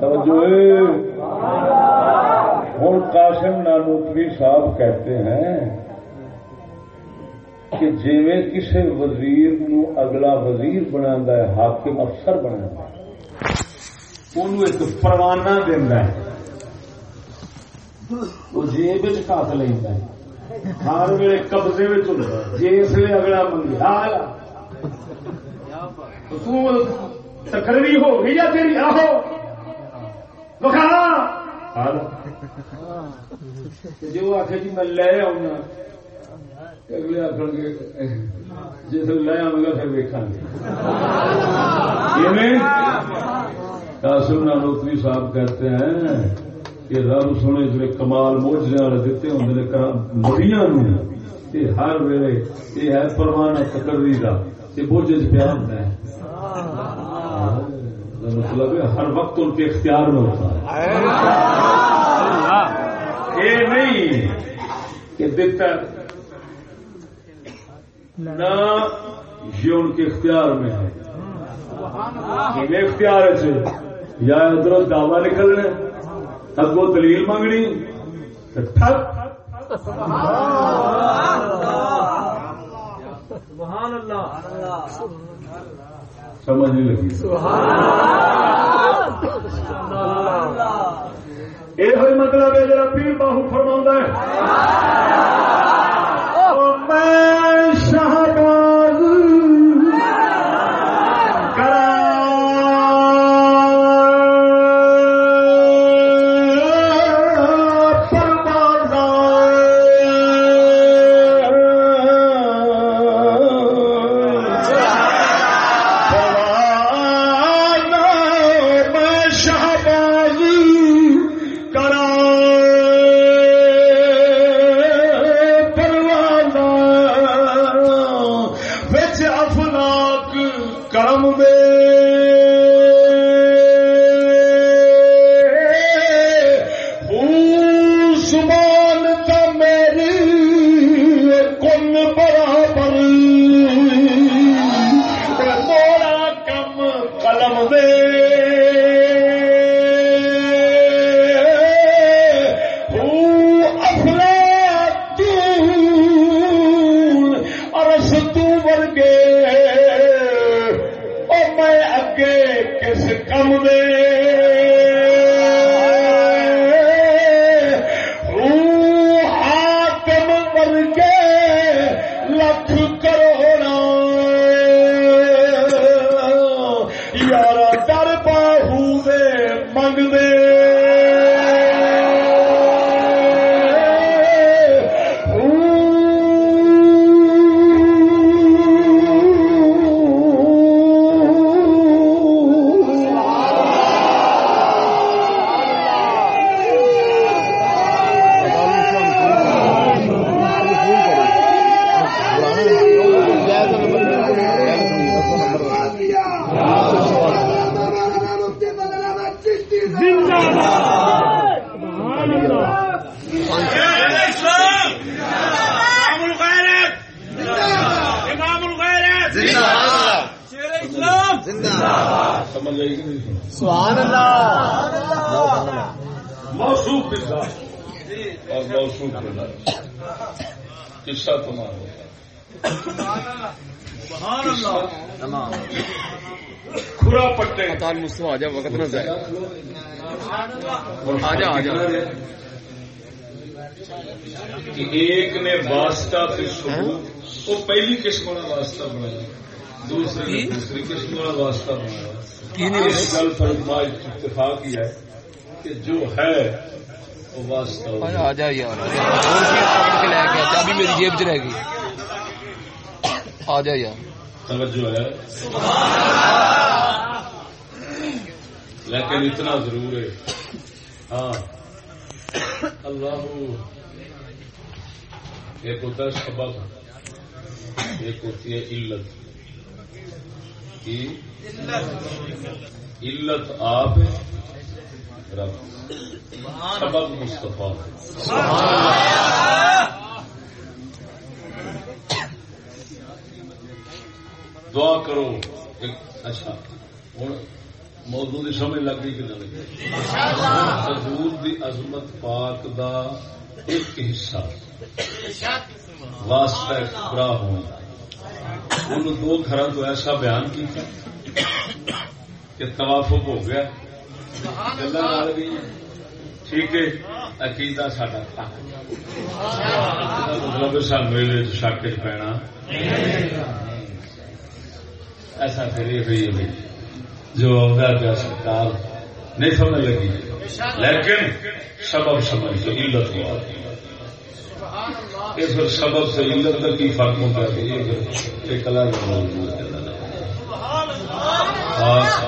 توجہ۔ ہوں قاسم نانوتری صاحب کہتے ہیں کہ جیویں کسی وزیر نو اگلا وزیر بنا ہے، حاکم افسر بنا ایک پروانہ دینا ہے۔ وہ جیب کت لینا ہر ویل قبضے جس جی ویل اگلا منگیا تکرری ہو گئی یا تیری؟ آہو۔ بخارا جو آخ جی میں لے آؤں اگلے آخر گے جی جس لے آؤں گا پھر ویکا گے۔ قاسم نانوتری صاحب کہتے ہیں۔ کہ رب سونے جی کمال موجے والے دیتے ہوں مریاں ہر ویلے یہ ہے پروانہ تکری کا یہ بوجھ پیا ہوتا ہے۔ مطلب ہر وقت ان کے اختیار میں ہوتا ہے۔ یہ نہیں کہ دیتا نہ یہ ان کے اختیار میں ہے۔ اختیار سے یا ادھر دعوی نکلنے؟ اگو دلیل منگنی سمجھ نہیں لگی. یہ مطلب ہے جرا پیر باہو فرما ہے۔ اتفاق ہے کہ جو ہے آ جا یار آ جا اور چیز پکڑ کے لے گیا چابی میری جیب چ رہ گئی۔ آ جا یار توجہ ہے۔ لیکن اتنا ضرور ہے۔ ہاں۔ اللہ ایک ہوتا ہے سبب ایک ہوتی ہے علت کی؟ علت آپ رب۔ سبب مصطفیٰ۔ دعا کرو۔ اچھا ہوں موضوع کی سمجھ لگ گئی کہ نہ لگی حضور دی عظمت پاک دا ایک حصہ۔ واسطہ پورا ہونا ان دو گھر تو ایسا بیان کیا کہ توافق ہو گیا۔ گلا گئی ٹھیک ہے عقیدہ ساڈا مطلب سانو یہ شک چ پینا۔ ایسا پھر یہ ہوئی ہے جو آگا پیا سرکار نہیں سمجھ لگی۔ لیکن سبب سمجھ تو علت ہوا۔ یہ پھر سبب سے علت کا کی فرق ہوتا ہے یہ پھر ایک الگ موضوع ہے خاص